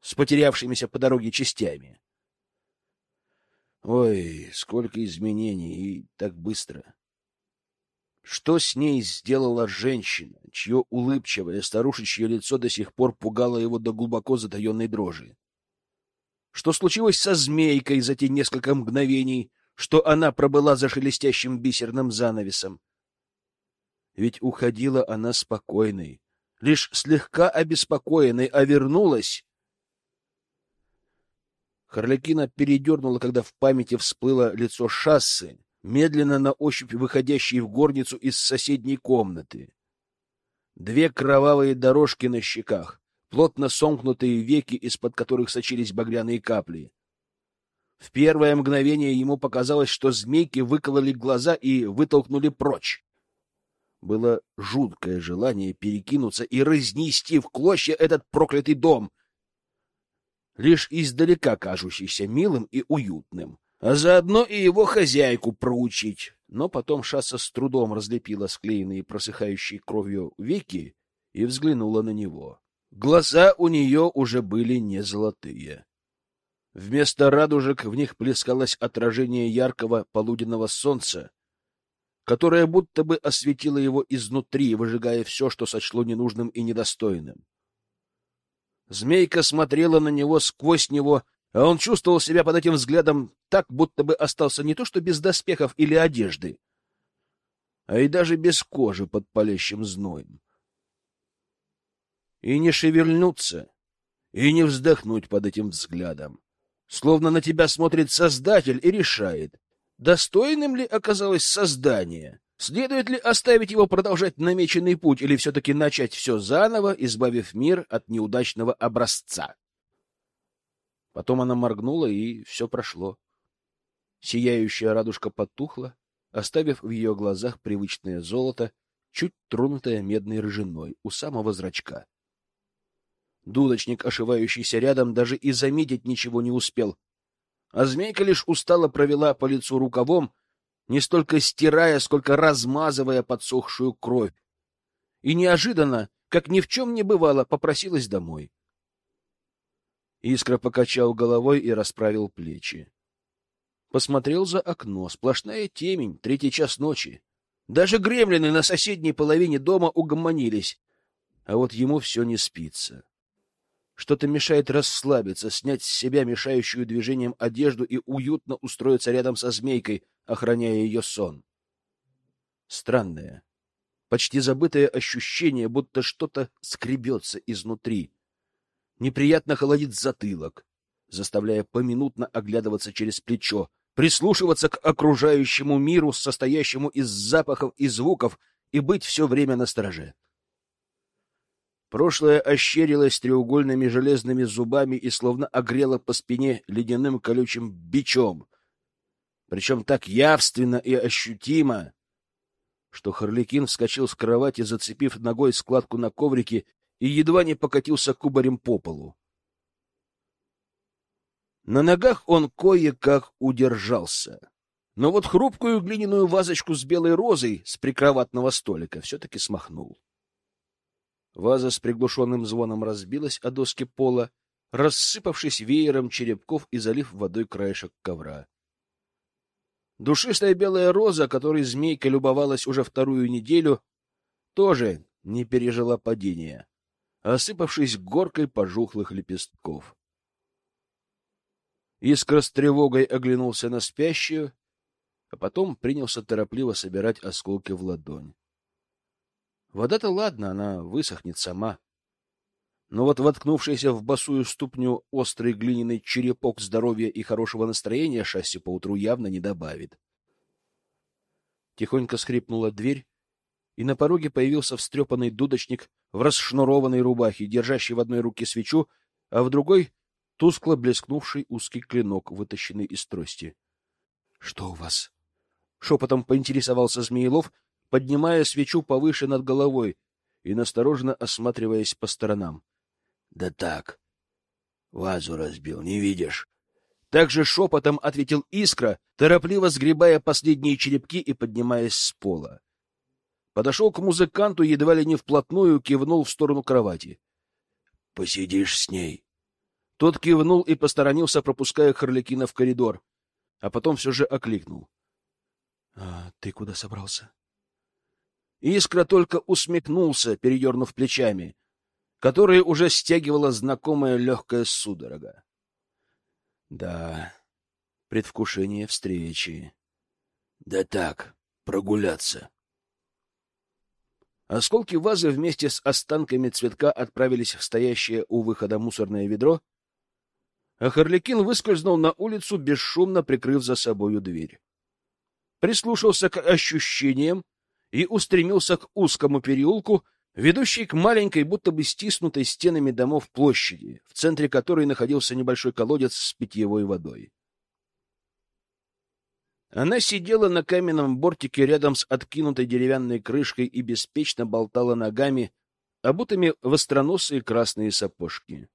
с потерявшимися по дороге частями. Ой, сколько изменений, и так быстро. Что с ней сделала женщина, чье улыбчивое старушечье лицо до сих пор пугало его до глубоко затаенной дрожи? Что случилось со змейкой за те несколько мгновений, что она пробыла за шелестящим бисерным занавесом? Ведь уходила она спокойной, лишь слегка обеспокоенной, а вернулась Харлякина передернула, когда в памяти всплыло лицо шассы, медленно на ощупь выходящей в горницу из соседней комнаты. Две кровавые дорожки на щеках, плотно сомкнутые веки, из-под которых сочились багряные капли. В первое мгновение ему показалось, что змейки выкололи глаза и вытолкнули прочь. Было жуткое желание перекинуться и разнести в клочья этот проклятый дом, лишь издалека кажущийся милым и уютным, а заодно и его хозяйку проучить. Но потом Шасса с трудом разлепила склеенные просыхающей кровью веки и взглянула на него. Глаза у нее уже были не золотые. Вместо радужек в них плескалось отражение яркого полуденного солнца, которое будто бы осветило его изнутри, выжигая все, что сочло ненужным и недостойным. Змейка смотрела на него сквозь него, а он чувствовал себя под этим взглядом так, будто бы остался не то что без доспехов или одежды, а и даже без кожи под палящим зноем. И не шевельнуться, и не вздохнуть под этим взглядом, словно на тебя смотрит Создатель и решает, достойным ли оказалось создание, Следует ли оставить его продолжать намеченный путь или все-таки начать все заново, избавив мир от неудачного образца? Потом она моргнула, и все прошло. Сияющая радужка потухла, оставив в ее глазах привычное золото, чуть тронутое медной рыжиной у самого зрачка. Дудочник, ошивающийся рядом, даже и заметить ничего не успел. А змейка лишь устало провела по лицу рукавом, не столько стирая, сколько размазывая подсохшую кровь. И неожиданно, как ни в чем не бывало, попросилась домой. Искра покачал головой и расправил плечи. Посмотрел за окно. Сплошная темень, третий час ночи. Даже гремлины на соседней половине дома угомонились. А вот ему все не спится. Что-то мешает расслабиться, снять с себя мешающую движением одежду и уютно устроиться рядом со змейкой, охраняя ее сон. Странное, почти забытое ощущение, будто что-то скребется изнутри. Неприятно холодит затылок, заставляя поминутно оглядываться через плечо, прислушиваться к окружающему миру, состоящему из запахов и звуков, и быть все время на стороже. Прошлое ощерилось треугольными железными зубами и словно огрело по спине ледяным колючим бичом, причем так явственно и ощутимо, что Харликин вскочил с кровати, зацепив ногой складку на коврике, и едва не покатился кубарем по полу. На ногах он кое-как удержался. Но вот хрупкую глиняную вазочку с белой розой с прикроватного столика все-таки смахнул. Ваза с приглушенным звоном разбилась о доски пола, рассыпавшись веером черепков и залив водой краешек ковра. Душистая белая роза, которой змейка любовалась уже вторую неделю, тоже не пережила падения, осыпавшись горкой пожухлых лепестков. Искра с тревогой оглянулся на спящую, а потом принялся торопливо собирать осколки в ладонь. Вода-то ладно, она высохнет сама. Но вот воткнувшийся в босую ступню острый глиняный черепок здоровья и хорошего настроения шасси поутру явно не добавит. Тихонько скрипнула дверь, и на пороге появился встрепанный дудочник в расшнурованной рубахе, держащий в одной руке свечу, а в другой — тускло блескнувший узкий клинок, вытащенный из трости. — Что у вас? — шепотом поинтересовался Змеелов, поднимая свечу повыше над головой и настороженно осматриваясь по сторонам. — Да так. Вазу разбил, не видишь? Также шепотом ответил Искра, торопливо сгребая последние черепки и поднимаясь с пола. Подошел к музыканту, едва ли не вплотную, кивнул в сторону кровати. — Посидишь с ней. Тот кивнул и посторонился, пропуская Харликина в коридор, а потом все же окликнул. — А ты куда собрался? Искра только усмехнулся, передернув плечами, которые уже стягивала знакомая легкая судорога. Да, предвкушение встречи. Да так, прогуляться. Осколки вазы вместе с останками цветка отправились в стоящее у выхода мусорное ведро, а Харликин выскользнул на улицу, бесшумно прикрыв за собою дверь. Прислушался к ощущениям, и устремился к узкому переулку, ведущей к маленькой, будто бы стиснутой стенами домов площади, в центре которой находился небольшой колодец с питьевой водой. Она сидела на каменном бортике рядом с откинутой деревянной крышкой и беспечно болтала ногами, обутыми в остроносые красные сапожки.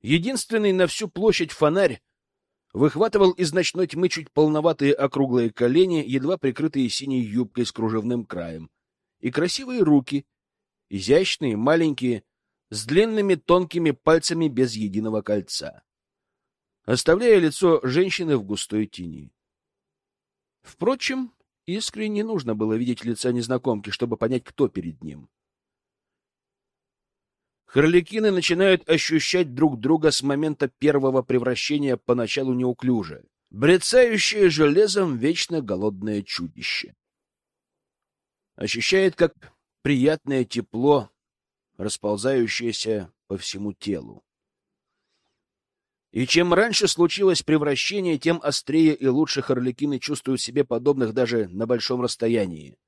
Единственный на всю площадь фонарь выхватывал из ночной тьмы чуть полноватые округлые колени, едва прикрытые синей юбкой с кружевным краем, и красивые руки, изящные, маленькие, с длинными тонкими пальцами без единого кольца, оставляя лицо женщины в густой тени. Впрочем, Искре не нужно было видеть лица незнакомки, чтобы понять, кто перед ним. Харликины начинают ощущать друг друга с момента первого превращения поначалу неуклюже. Брецающее железом вечно голодное чудище. Ощущает, как приятное тепло, расползающееся по всему телу. И чем раньше случилось превращение, тем острее и лучше Харликины чувствуют себе подобных даже на большом расстоянии.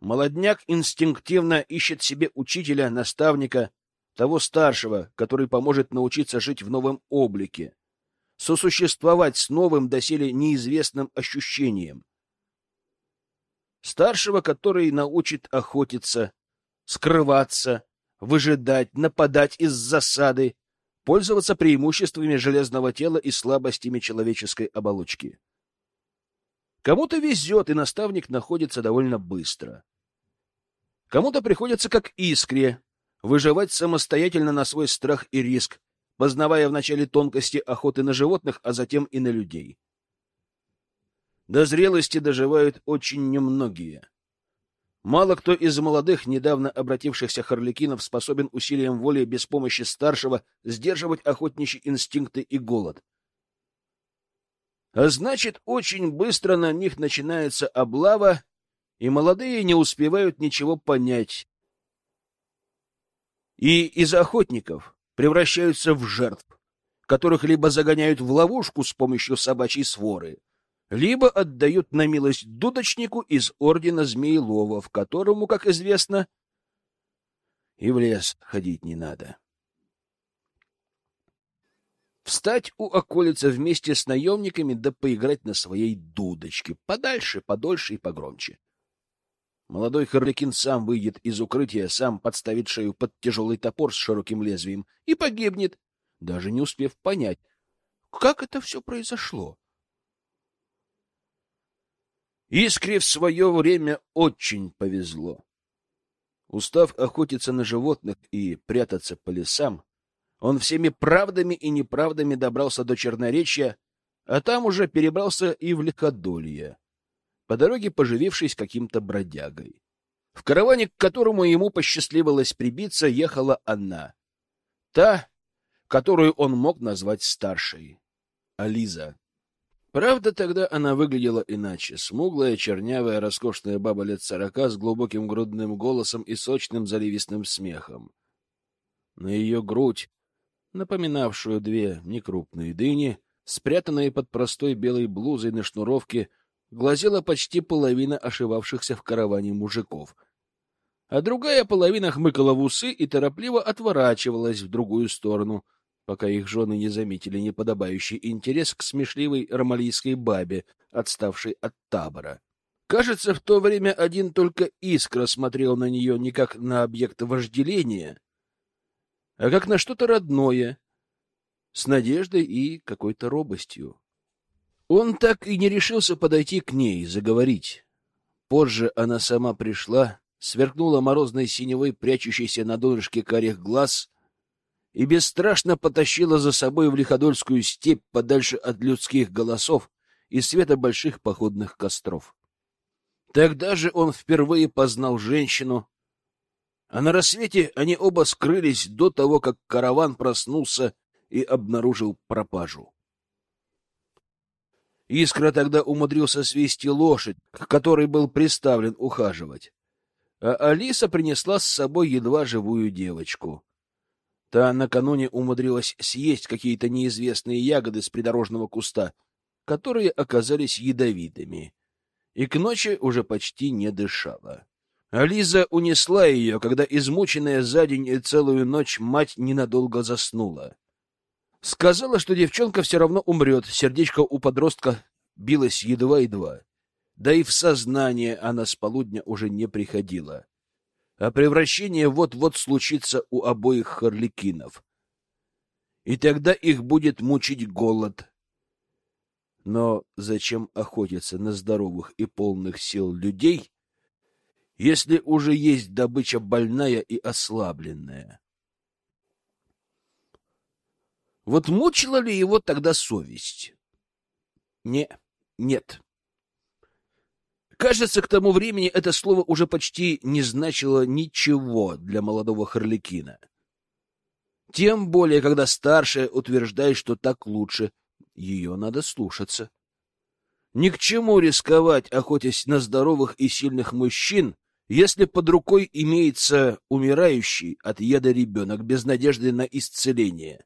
Молодняк инстинктивно ищет себе учителя, наставника, того старшего, который поможет научиться жить в новом облике, сосуществовать с новым доселе неизвестным ощущением. Старшего, который научит охотиться, скрываться, выжидать, нападать из засады, пользоваться преимуществами железного тела и слабостями человеческой оболочки. Кому-то везет, и наставник находится довольно быстро. Кому-то приходится, как искре, выживать самостоятельно на свой страх и риск, познавая вначале тонкости охоты на животных, а затем и на людей. До зрелости доживают очень немногие. Мало кто из молодых, недавно обратившихся харликинов, способен усилием воли без помощи старшего сдерживать охотничьи инстинкты и голод. А значит, очень быстро на них начинается облава и молодые не успевают ничего понять. И из охотников превращаются в жертв, которых либо загоняют в ловушку с помощью собачьей своры, либо отдают на милость дудочнику из ордена Змеелова, в которому, как известно, и в лес ходить не надо. Встать у околицы вместе с наемниками да поиграть на своей дудочке, подальше, подольше и погромче. Молодой Харликин сам выйдет из укрытия, сам подставит шею под тяжелый топор с широким лезвием и погибнет, даже не успев понять, как это все произошло. Искре в свое время очень повезло. Устав охотиться на животных и прятаться по лесам, он всеми правдами и неправдами добрался до Черноречья, а там уже перебрался и в Лиходолье, по дороге поживившись каким-то бродягой. В караване, к которому ему посчастливилось прибиться, ехала она. Та, которую он мог назвать старшей. Ализа. Правда, тогда она выглядела иначе. Смуглая, чернявая, роскошная баба лет сорока с глубоким грудным голосом и сочным заливистым смехом. На ее грудь, напоминавшую две некрупные дыни, спрятанные под простой белой блузой на шнуровке, глазела почти половина ошивавшихся в караване мужиков, а другая половина хмыкала в усы и торопливо отворачивалась в другую сторону — пока их жены не заметили неподобающий интерес к смешливой ромалийской бабе, отставшей от табора. Кажется, в то время один только Искра смотрел на нее не как на объект вожделения, а как на что-то родное, с надеждой и какой-то робостью. Он так и не решился подойти к ней, заговорить. Позже она сама пришла, сверкнула морозной синевой, прячущейся на донышке карих глаз, и бесстрашно потащила за собой в Лиходольскую степь подальше от людских голосов и света больших походных костров. Тогда же он впервые познал женщину, а на рассвете они оба скрылись до того, как караван проснулся и обнаружил пропажу. Искра тогда умудрился свести лошадь, к которой был приставлен ухаживать, а Алиса принесла с собой едва живую девочку. Та накануне умудрилась съесть какие-то неизвестные ягоды с придорожного куста, которые оказались ядовитыми, и к ночи уже почти не дышала. Ализа унесла ее, когда измученная за день и целую ночь мать ненадолго заснула. Сказала, что девчонка все равно умрет, сердечко у подростка билось едва-едва. Да и в сознание она с полудня уже не приходила а превращение вот-вот случится у обоих харликинов. И тогда их будет мучить голод. Но зачем охотиться на здоровых и полных сил людей, если уже есть добыча больная и ослабленная? Вот мучила ли его тогда совесть? Не, нет. Кажется, к тому времени это слово уже почти не значило ничего для молодого Харликина. Тем более, когда старшая утверждает, что так лучше, ее надо слушаться. Ни к чему рисковать, охотясь на здоровых и сильных мужчин, если под рукой имеется умирающий от яда ребенок без надежды на исцеление.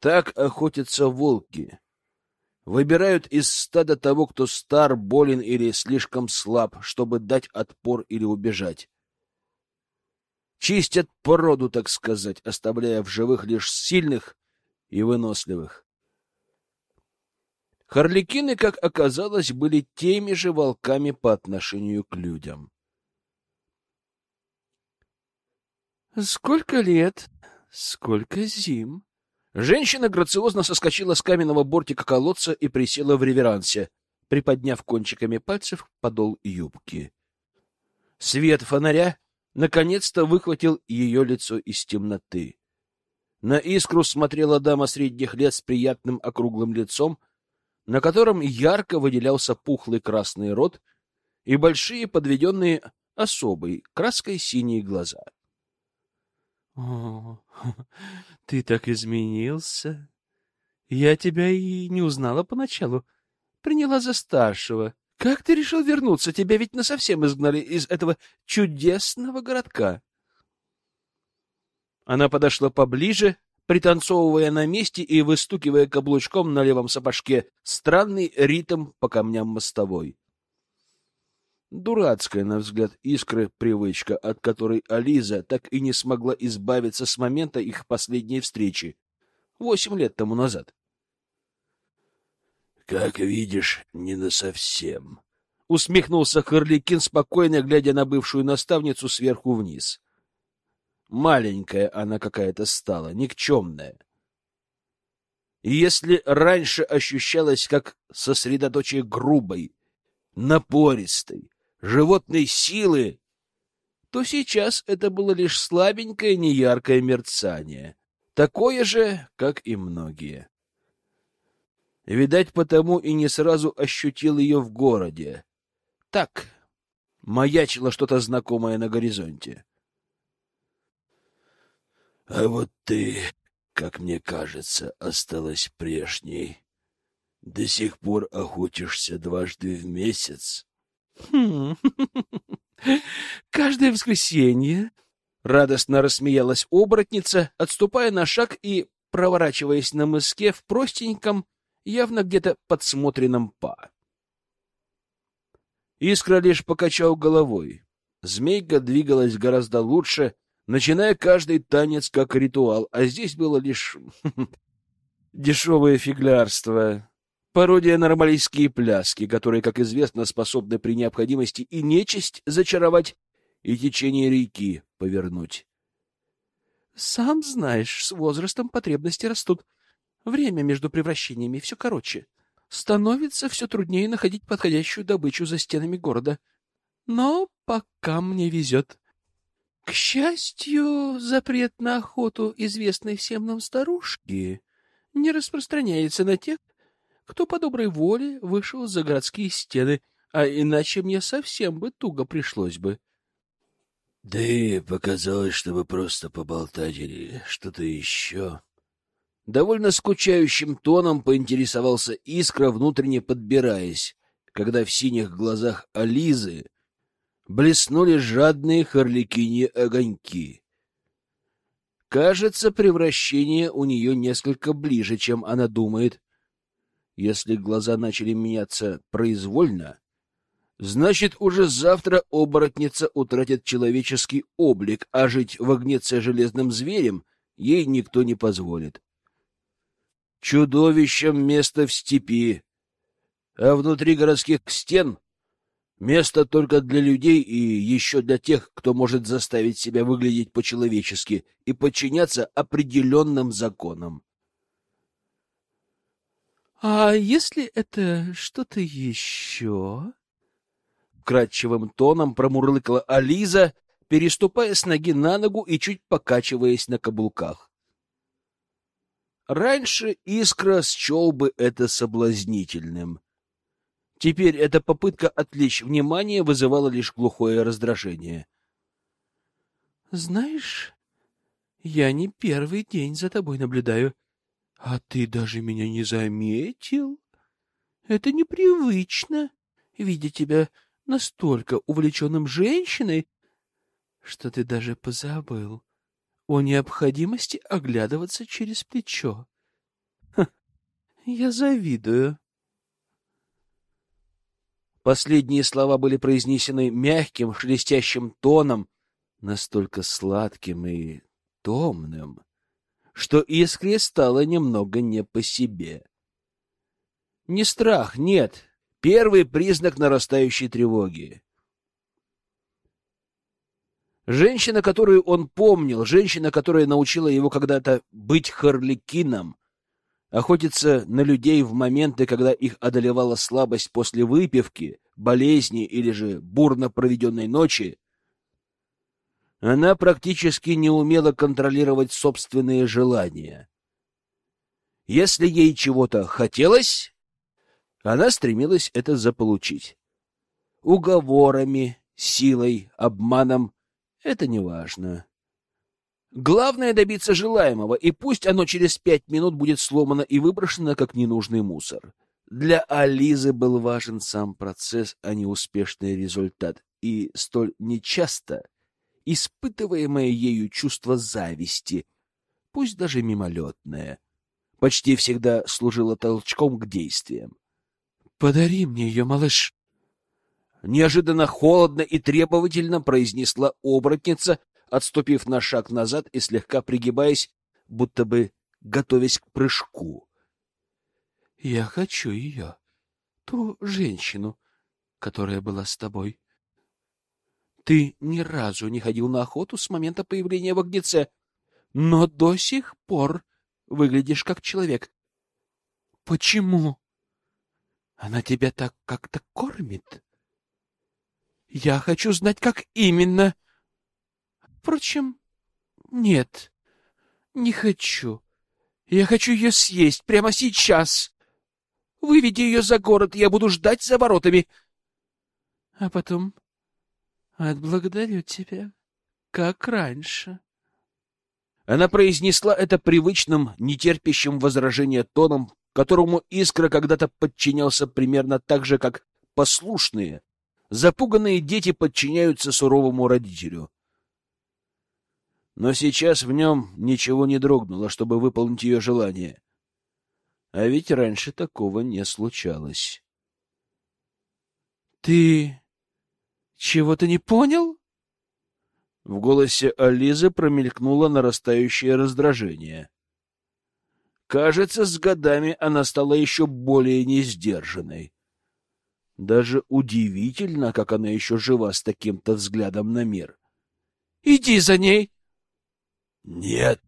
Так охотятся волки, Выбирают из стада того, кто стар, болен или слишком слаб, чтобы дать отпор или убежать. Чистят породу, так сказать, оставляя в живых лишь сильных и выносливых. Харликины, как оказалось, были теми же волками по отношению к людям. «Сколько лет, сколько зим!» Женщина грациозно соскочила с каменного бортика колодца и присела в реверансе, приподняв кончиками пальцев подол юбки. Свет фонаря наконец-то выхватил ее лицо из темноты. На искру смотрела дама средних лет с приятным округлым лицом, на котором ярко выделялся пухлый красный рот и большие подведенные особой краской синие глаза. О, ты так изменился. Я тебя и не узнала поначалу. Приняла за старшего. Как ты решил вернуться? Тебя ведь насовсем изгнали из этого чудесного городка. Она подошла поближе, пританцовывая на месте и выстукивая каблучком на левом сапожке странный ритм по камням мостовой. Дурацкая, на взгляд искры, привычка, от которой Ализа так и не смогла избавиться с момента их последней встречи, восемь лет тому назад. — Как видишь, не насовсем, — усмехнулся Харликин, спокойно глядя на бывшую наставницу сверху вниз. Маленькая она какая-то стала, никчемная. И если раньше ощущалась как сосредоточие грубой, напористой, животной силы, то сейчас это было лишь слабенькое неяркое мерцание, такое же, как и многие. Видать, потому и не сразу ощутил ее в городе. Так, маячило что-то знакомое на горизонте. — А вот ты, как мне кажется, осталась прежней. До сих пор охотишься дважды в месяц. Хм. Каждое воскресенье, радостно рассмеялась оборотница, отступая на шаг и проворачиваясь на мыске в простеньком, явно где-то подсмотренном па. Искра лишь покачал головой. Змейка двигалась гораздо лучше, начиная каждый танец как ритуал, а здесь было лишь дешевое фиглярство. Пародия на ромалийские пляски, которые, как известно, способны при необходимости и нечисть зачаровать, и течение реки повернуть. Сам знаешь, с возрастом потребности растут. Время между превращениями все короче. Становится все труднее находить подходящую добычу за стенами города. Но пока мне везет. К счастью, запрет на охоту, известной всем нам старушки, не распространяется на тех, кто по доброй воле вышел за городские стены, а иначе мне совсем бы туго пришлось бы. — Да и показалось, чтобы просто поболтать или что-то еще. Довольно скучающим тоном поинтересовался Искра, внутренне подбираясь, когда в синих глазах Ализы блеснули жадные харликини огоньки. Кажется, превращение у нее несколько ближе, чем она думает. Если глаза начали меняться произвольно, значит, уже завтра оборотница утратит человеческий облик, а жить в огнеце железным зверем ей никто не позволит. Чудовищем место в степи, а внутри городских стен место только для людей и еще для тех, кто может заставить себя выглядеть по-человечески и подчиняться определенным законам. А если это что-то еще? Кратчевым тоном промурлыкала Ализа, переступая с ноги на ногу и чуть покачиваясь на каблуках. Раньше Искра счел бы это соблазнительным. Теперь эта попытка отвлечь внимание вызывала лишь глухое раздражение. — Знаешь, я не первый день за тобой наблюдаю. А ты даже меня не заметил? Это непривычно, видеть тебя настолько увлеченным женщиной, что ты даже позабыл о необходимости оглядываться через плечо. Ха, я завидую. Последние слова были произнесены мягким, шелестящим тоном, настолько сладким и томным, что Искре стало немного не по себе. Не страх, нет. Первый признак нарастающей тревоги. Женщина, которую он помнил, женщина, которая научила его когда-то быть харликином, охотиться на людей в моменты, когда их одолевала слабость после выпивки, болезни или же бурно проведенной ночи, она практически не умела контролировать собственные желания. Если ей чего-то хотелось, она стремилась это заполучить. Уговорами, силой, обманом — это не важно. Главное — добиться желаемого, и пусть оно через пять минут будет сломано и выброшено, как ненужный мусор. Для Ализы был важен сам процесс, а не успешный результат, и столь нечасто испытываемое ею чувство зависти пусть даже мимолетное, почти всегда служило толчком к действиям. «Подари мне ее, малыш!» Неожиданно холодно и требовательно произнесла оборотница, отступив на шаг назад и слегка пригибаясь, будто бы готовясь к прыжку. «Я хочу ее, ту женщину, которая была с тобой. Ты ни разу не ходил на охоту с момента появления в огнеце, но до сих пор выглядишь как человек. Почему? Она тебя так как-то кормит?» Я хочу знать, как именно. Впрочем, нет, не хочу. Я хочу ее съесть прямо сейчас. Выведи ее за город, я буду ждать за воротами. А потом отблагодарю тебя, как раньше. Она произнесла это привычным, нетерпящим возражения тоном, которому Искра когда-то подчинялся примерно так же, как послушные, Запуганные дети подчиняются суровому родителю. Но сейчас в нем ничего не дрогнуло, чтобы выполнить ее желание. А ведь раньше такого не случалось. — Ты чего-то не понял? В голосе Ализы промелькнуло нарастающее раздражение. Кажется, с годами она стала еще более несдержанной. Даже удивительно, как она еще жива с таким-то взглядом на мир. «Иди за ней!» «Нет!»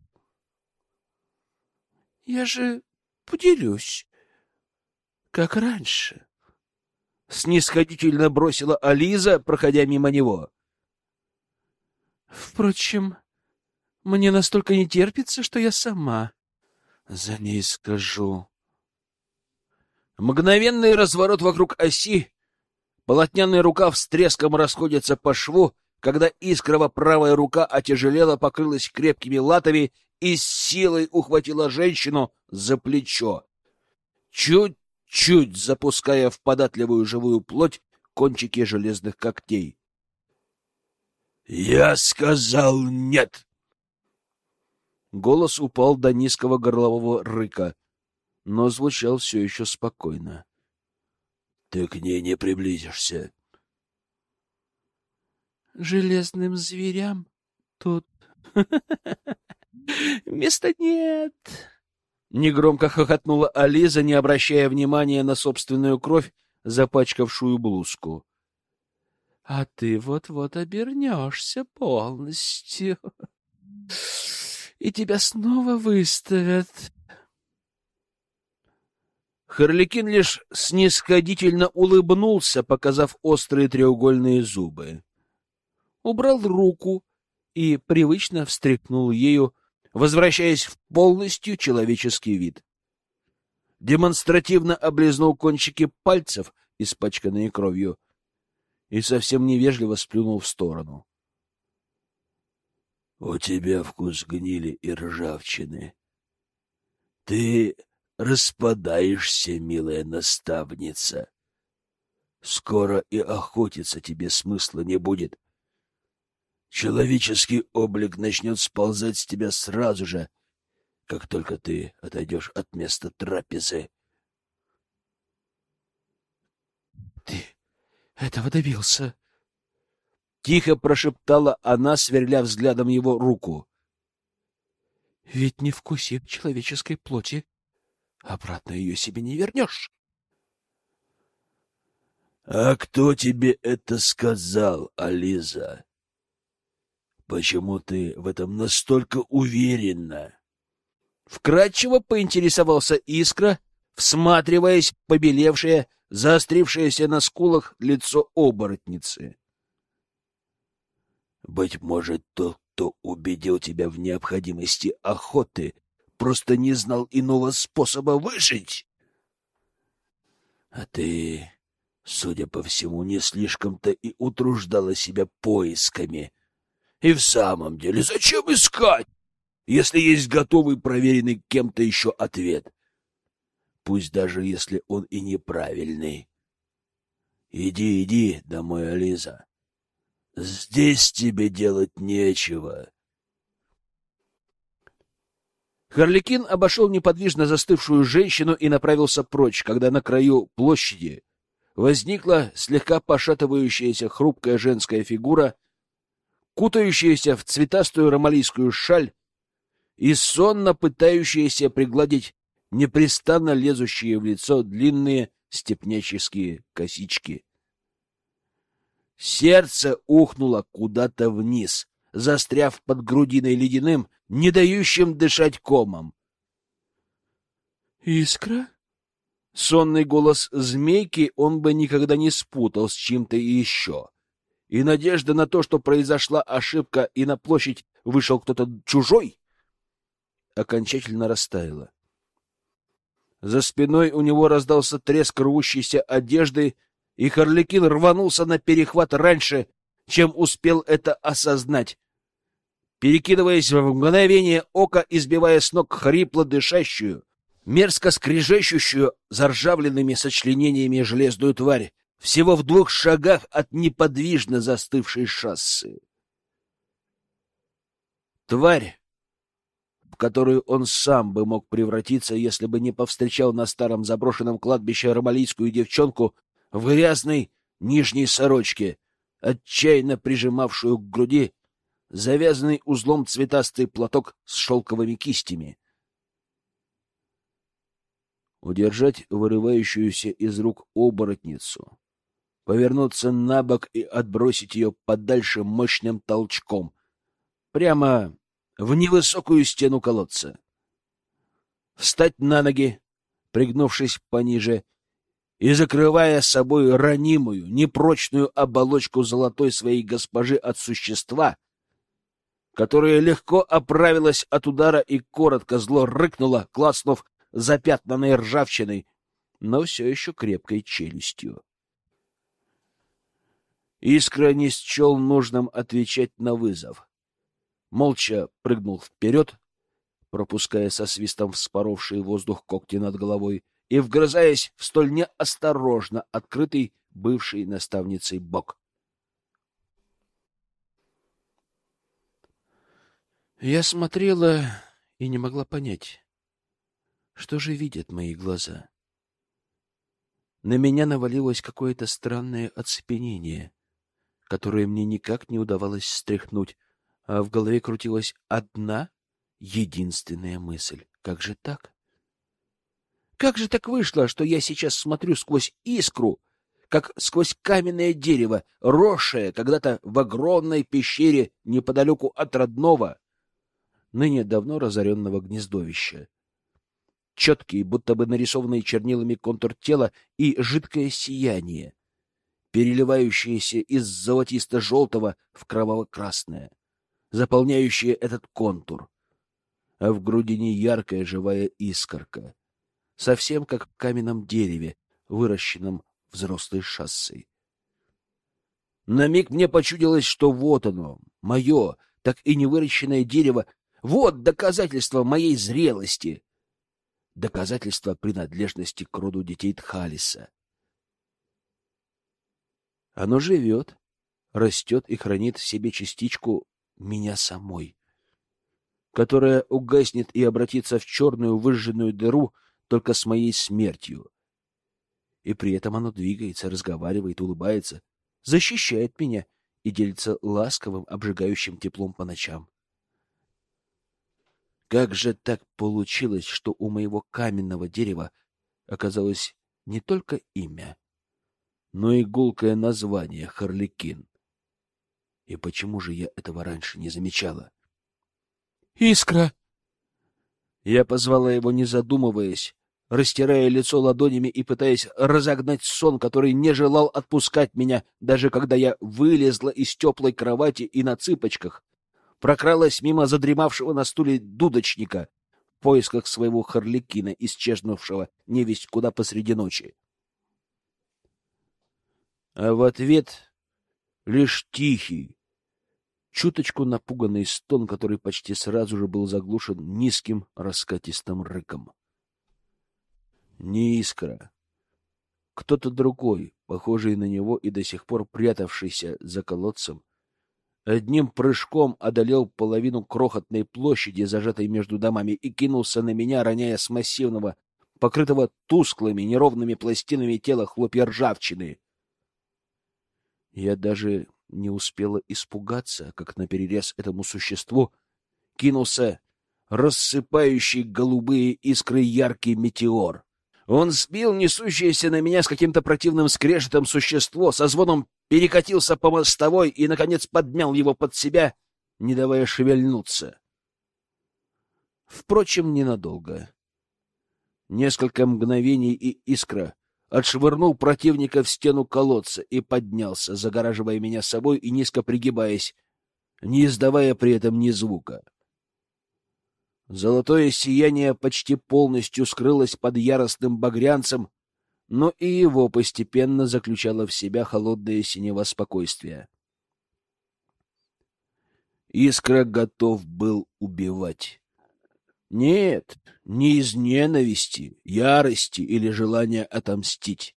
«Я же поделюсь, как раньше!» Снисходительно бросила Ализа, проходя мимо него. «Впрочем, мне настолько не терпится, что я сама за ней скажу». Мгновенный разворот вокруг оси. Полотняный рукав с треском расходится по шву, когда искрово правая рука отяжелела, покрылась крепкими латами и с силой ухватила женщину за плечо. Чуть-чуть запуская в податливую живую плоть кончики железных когтей. «Я сказал нет!» Голос упал до низкого горлового рыка но звучал все еще спокойно. — Ты к ней не приблизишься. — Железным зверям тут места нет. Негромко хохотнула Ализа, не обращая внимания на собственную кровь, запачкавшую блузку. — А ты вот-вот обернешься полностью, и тебя снова выставят Харликин лишь снисходительно улыбнулся, показав острые треугольные зубы. Убрал руку и привычно встряхнул ею, возвращаясь в полностью человеческий вид. Демонстративно облизнул кончики пальцев, испачканные кровью, и совсем невежливо сплюнул в сторону. — У тебя вкус гнили и ржавчины. Ты распадаешься, милая наставница. Скоро и охотиться тебе смысла не будет. Человеческий облик начнет сползать с тебя сразу же, как только ты отойдешь от места трапезы. — Ты этого добился? — тихо прошептала она, сверля взглядом его руку. — Ведь не вкусив человеческой плоти, Обратно ее себе не вернешь. — А кто тебе это сказал, Ализа? Почему ты в этом настолько уверена? Вкратчиво поинтересовался Искра, всматриваясь в побелевшее, заострившееся на скулах лицо оборотницы. — Быть может, тот, кто убедил тебя в необходимости охоты, просто не знал иного способа выжить. А ты, судя по всему, не слишком-то и утруждала себя поисками. И в самом деле, зачем искать, если есть готовый проверенный кем-то еще ответ? Пусть даже если он и неправильный. Иди, иди домой, Ализа. Здесь тебе делать нечего. Харликин обошел неподвижно застывшую женщину и направился прочь, когда на краю площади возникла слегка пошатывающаяся хрупкая женская фигура, кутающаяся в цветастую ромалийскую шаль и сонно пытающаяся пригладить непрестанно лезущие в лицо длинные степняческие косички. Сердце ухнуло куда-то вниз, застряв под грудиной ледяным, не дающим дышать комом. «Искра?» Сонный голос змейки он бы никогда не спутал с чем-то еще. И надежда на то, что произошла ошибка и на площадь вышел кто-то чужой, окончательно растаяла. За спиной у него раздался треск рвущейся одежды, и Харликин рванулся на перехват раньше, чем успел это осознать. Перекидываясь в мгновение ока, избивая с ног хрипло дышащую, мерзко скрежещущую заржавленными сочленениями железную тварь, всего в двух шагах от неподвижно застывшей шассы. Тварь, в которую он сам бы мог превратиться, если бы не повстречал на старом заброшенном кладбище ромалийскую девчонку в грязной нижней сорочке, отчаянно прижимавшую к груди завязанный узлом цветастый платок с шелковыми кистями. Удержать вырывающуюся из рук оборотницу, повернуться на бок и отбросить ее подальше мощным толчком, прямо в невысокую стену колодца. Встать на ноги, пригнувшись пониже, и закрывая собой ранимую, непрочную оболочку золотой своей госпожи от существа, которое легко оправилось от удара и коротко зло рыкнуло, клацнув запятнанной ржавчиной, но все еще крепкой челюстью. Искра не счел нужным отвечать на вызов молча прыгнул вперед, пропуская со свистом вспоровший воздух когти над головой и вгрызаясь в столь неосторожно открытый бывшей наставницей бок. Я смотрела и не могла понять, что же видят мои глаза. На меня навалилось какое-то странное оцепенение, которое мне никак не удавалось стряхнуть, а в голове крутилась одна единственная мысль. Как же так? Как же так вышло, что я сейчас смотрю сквозь искру, как сквозь каменное дерево, росшее когда-то в огромной пещере неподалеку от родного, ныне давно разоренного гнездовища? Четкий, будто бы нарисованный чернилами контур тела и жидкое сияние, переливающееся из золотисто-желтого в кроваво-красное заполняющие этот контур, а в грудине яркая живая искорка, совсем как в каменном дереве, выращенном взрослой шассой. На миг мне почудилось, что вот оно, мое, так и не выращенное дерево, вот доказательство моей зрелости, доказательство принадлежности к роду детей Тхалиса. Оно живет, растет и хранит в себе частичку меня самой, которая угаснет и обратится в черную выжженную дыру только с моей смертью. И при этом оно двигается, разговаривает, улыбается, защищает меня и делится ласковым, обжигающим теплом по ночам. Как же так получилось, что у моего каменного дерева оказалось не только имя, но и гулкое название Харликин? И почему же я этого раньше не замечала? «Искра!» Я позвала его, не задумываясь, растирая лицо ладонями и пытаясь разогнать сон, который не желал отпускать меня, даже когда я вылезла из теплой кровати и на цыпочках прокралась мимо задремавшего на стуле дудочника в поисках своего харликина, исчезнувшего невесть куда посреди ночи. А в ответ лишь тихий, чуточку напуганный стон, который почти сразу же был заглушен низким раскатистым рыком. Не искра. Кто-то другой, похожий на него и до сих пор прятавшийся за колодцем, одним прыжком одолел половину крохотной площади, зажатой между домами, и кинулся на меня, роняя с массивного, покрытого тусклыми, неровными пластинами тела хлопья ржавчины. Я даже не успела испугаться, как на перерез этому существу кинулся рассыпающий голубые искры яркий метеор. Он сбил несущееся на меня с каким-то противным скрежетом существо, со звоном перекатился по мостовой и, наконец, подмял его под себя, не давая шевельнуться. Впрочем, ненадолго. Несколько мгновений и искра отшвырнул противника в стену колодца и поднялся, загораживая меня собой и низко пригибаясь, не издавая при этом ни звука. Золотое сияние почти полностью скрылось под яростным багрянцем, но и его постепенно заключало в себя холодное синего спокойствие. Искра готов был убивать. Нет, не из ненависти, ярости или желания отомстить.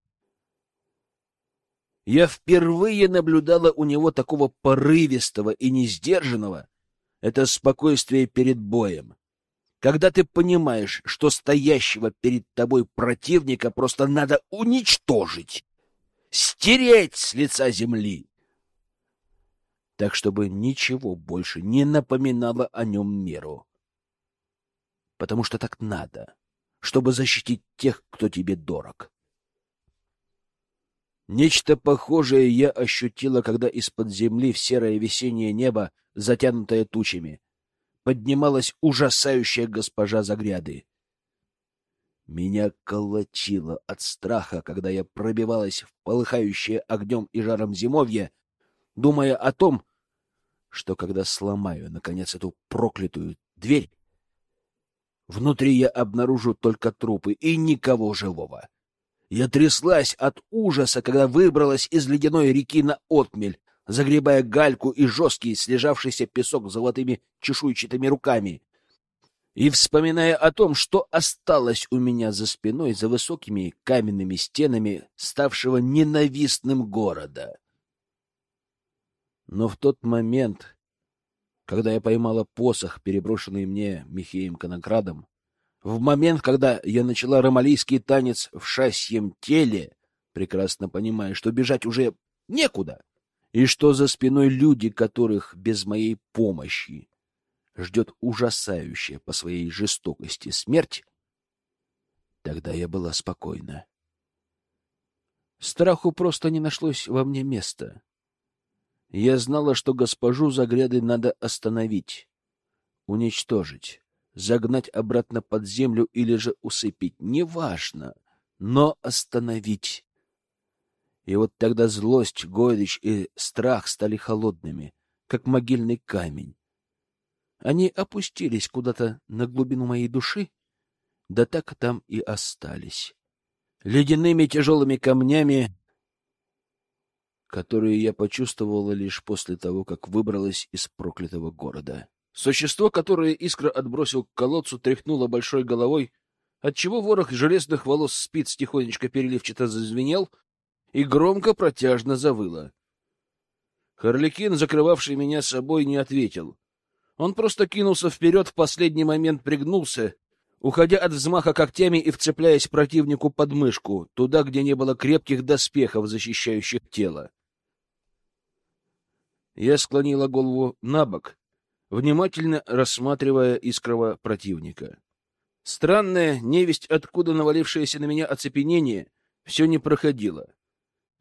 Я впервые наблюдала у него такого порывистого и несдержанного. Это спокойствие перед боем когда ты понимаешь, что стоящего перед тобой противника просто надо уничтожить, стереть с лица земли, так чтобы ничего больше не напоминало о нем миру. Потому что так надо, чтобы защитить тех, кто тебе дорог. Нечто похожее я ощутила, когда из-под земли в серое весеннее небо, затянутое тучами, поднималась ужасающая госпожа Загряды. Меня колотило от страха, когда я пробивалась в полыхающее огнем и жаром зимовье, думая о том, что когда сломаю, наконец, эту проклятую дверь, внутри я обнаружу только трупы и никого живого. Я тряслась от ужаса, когда выбралась из ледяной реки на отмель, загребая гальку и жесткий слежавшийся песок золотыми чешуйчатыми руками, и вспоминая о том, что осталось у меня за спиной за высокими каменными стенами ставшего ненавистным города. Но в тот момент, когда я поймала посох, переброшенный мне Михеем Конокрадом, в момент, когда я начала ромалийский танец в шасьем теле, прекрасно понимая, что бежать уже некуда, и что за спиной люди, которых без моей помощи ждет ужасающая по своей жестокости смерть, тогда я была спокойна. Страху просто не нашлось во мне места. Я знала, что госпожу Загряды надо остановить, уничтожить, загнать обратно под землю или же усыпить, неважно, но остановить. И вот тогда злость, горечь и страх стали холодными, как могильный камень. Они опустились куда-то на глубину моей души, да так там и остались. Ледяными тяжелыми камнями, которые я почувствовала лишь после того, как выбралась из проклятого города. Существо, которое искра отбросил к колодцу, тряхнуло большой головой, отчего ворох железных волос спиц тихонечко переливчато зазвенел — и громко протяжно завыла. Харликин, закрывавший меня собой, не ответил. Он просто кинулся вперед, в последний момент пригнулся, уходя от взмаха когтями и вцепляясь противнику под мышку, туда, где не было крепких доспехов, защищающих тело. Я склонила голову на бок, внимательно рассматривая искрого противника. Странное, невесть откуда навалившееся на меня оцепенение, все не проходило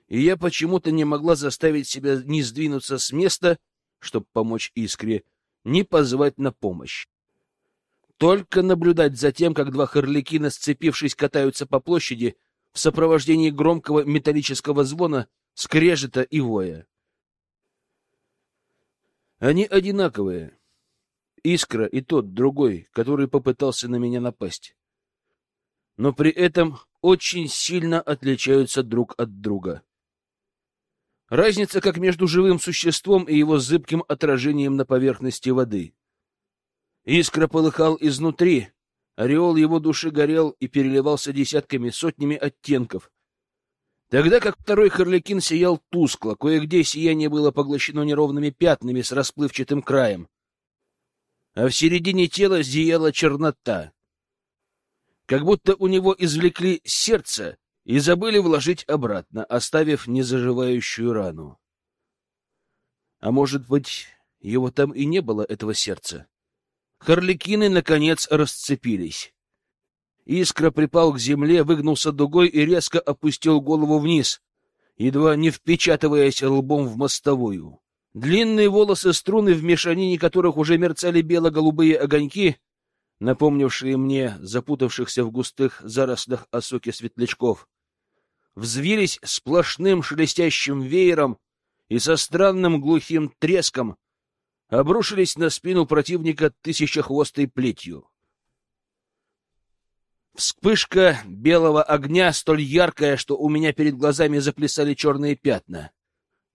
и я почему-то не могла заставить себя ни сдвинуться с места, чтобы помочь Искре, ни позвать на помощь. Только наблюдать за тем, как два харликина, сцепившись, катаются по площади в сопровождении громкого металлического звона, скрежета и воя. Они одинаковые. Искра и тот, другой, который попытался на меня напасть. Но при этом очень сильно отличаются друг от друга. Разница как между живым существом и его зыбким отражением на поверхности воды. Искра полыхал изнутри, ореол его души горел и переливался десятками, сотнями оттенков. Тогда как второй Харликин сиял тускло, кое-где сияние было поглощено неровными пятнами с расплывчатым краем, а в середине тела зияла чернота. Как будто у него извлекли сердце и забыли вложить обратно, оставив незаживающую рану. А может быть, его там и не было, этого сердца? Харликины, наконец, расцепились. Искра припал к земле, выгнулся дугой и резко опустил голову вниз, едва не впечатываясь лбом в мостовую. Длинные волосы струны, в мешанине которых уже мерцали бело-голубые огоньки, напомнившие мне запутавшихся в густых зарослях осоки светлячков, взвились сплошным шелестящим веером и со странным глухим треском обрушились на спину противника тысячехвостой плетью. Вспышка белого огня столь яркая, что у меня перед глазами заплясали черные пятна.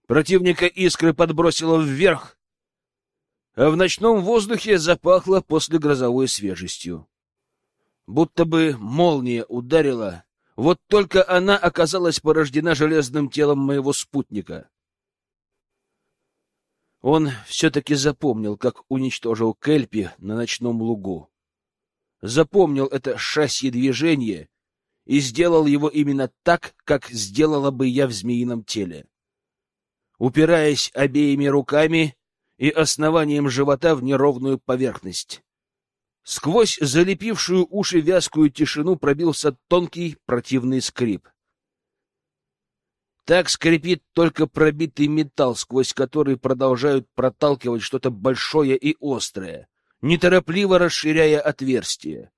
Противника искры подбросило вверх, а в ночном воздухе запахло после грозовой свежестью. Будто бы молния ударила, вот только она оказалась порождена железным телом моего спутника. Он все-таки запомнил, как уничтожил Кельпи на ночном лугу запомнил это шасси движение и сделал его именно так, как сделала бы я в змеином теле. Упираясь обеими руками и основанием живота в неровную поверхность. Сквозь залепившую уши вязкую тишину пробился тонкий противный скрип. Так скрипит только пробитый металл, сквозь который продолжают проталкивать что-то большое и острое неторопливо расширяя отверстие.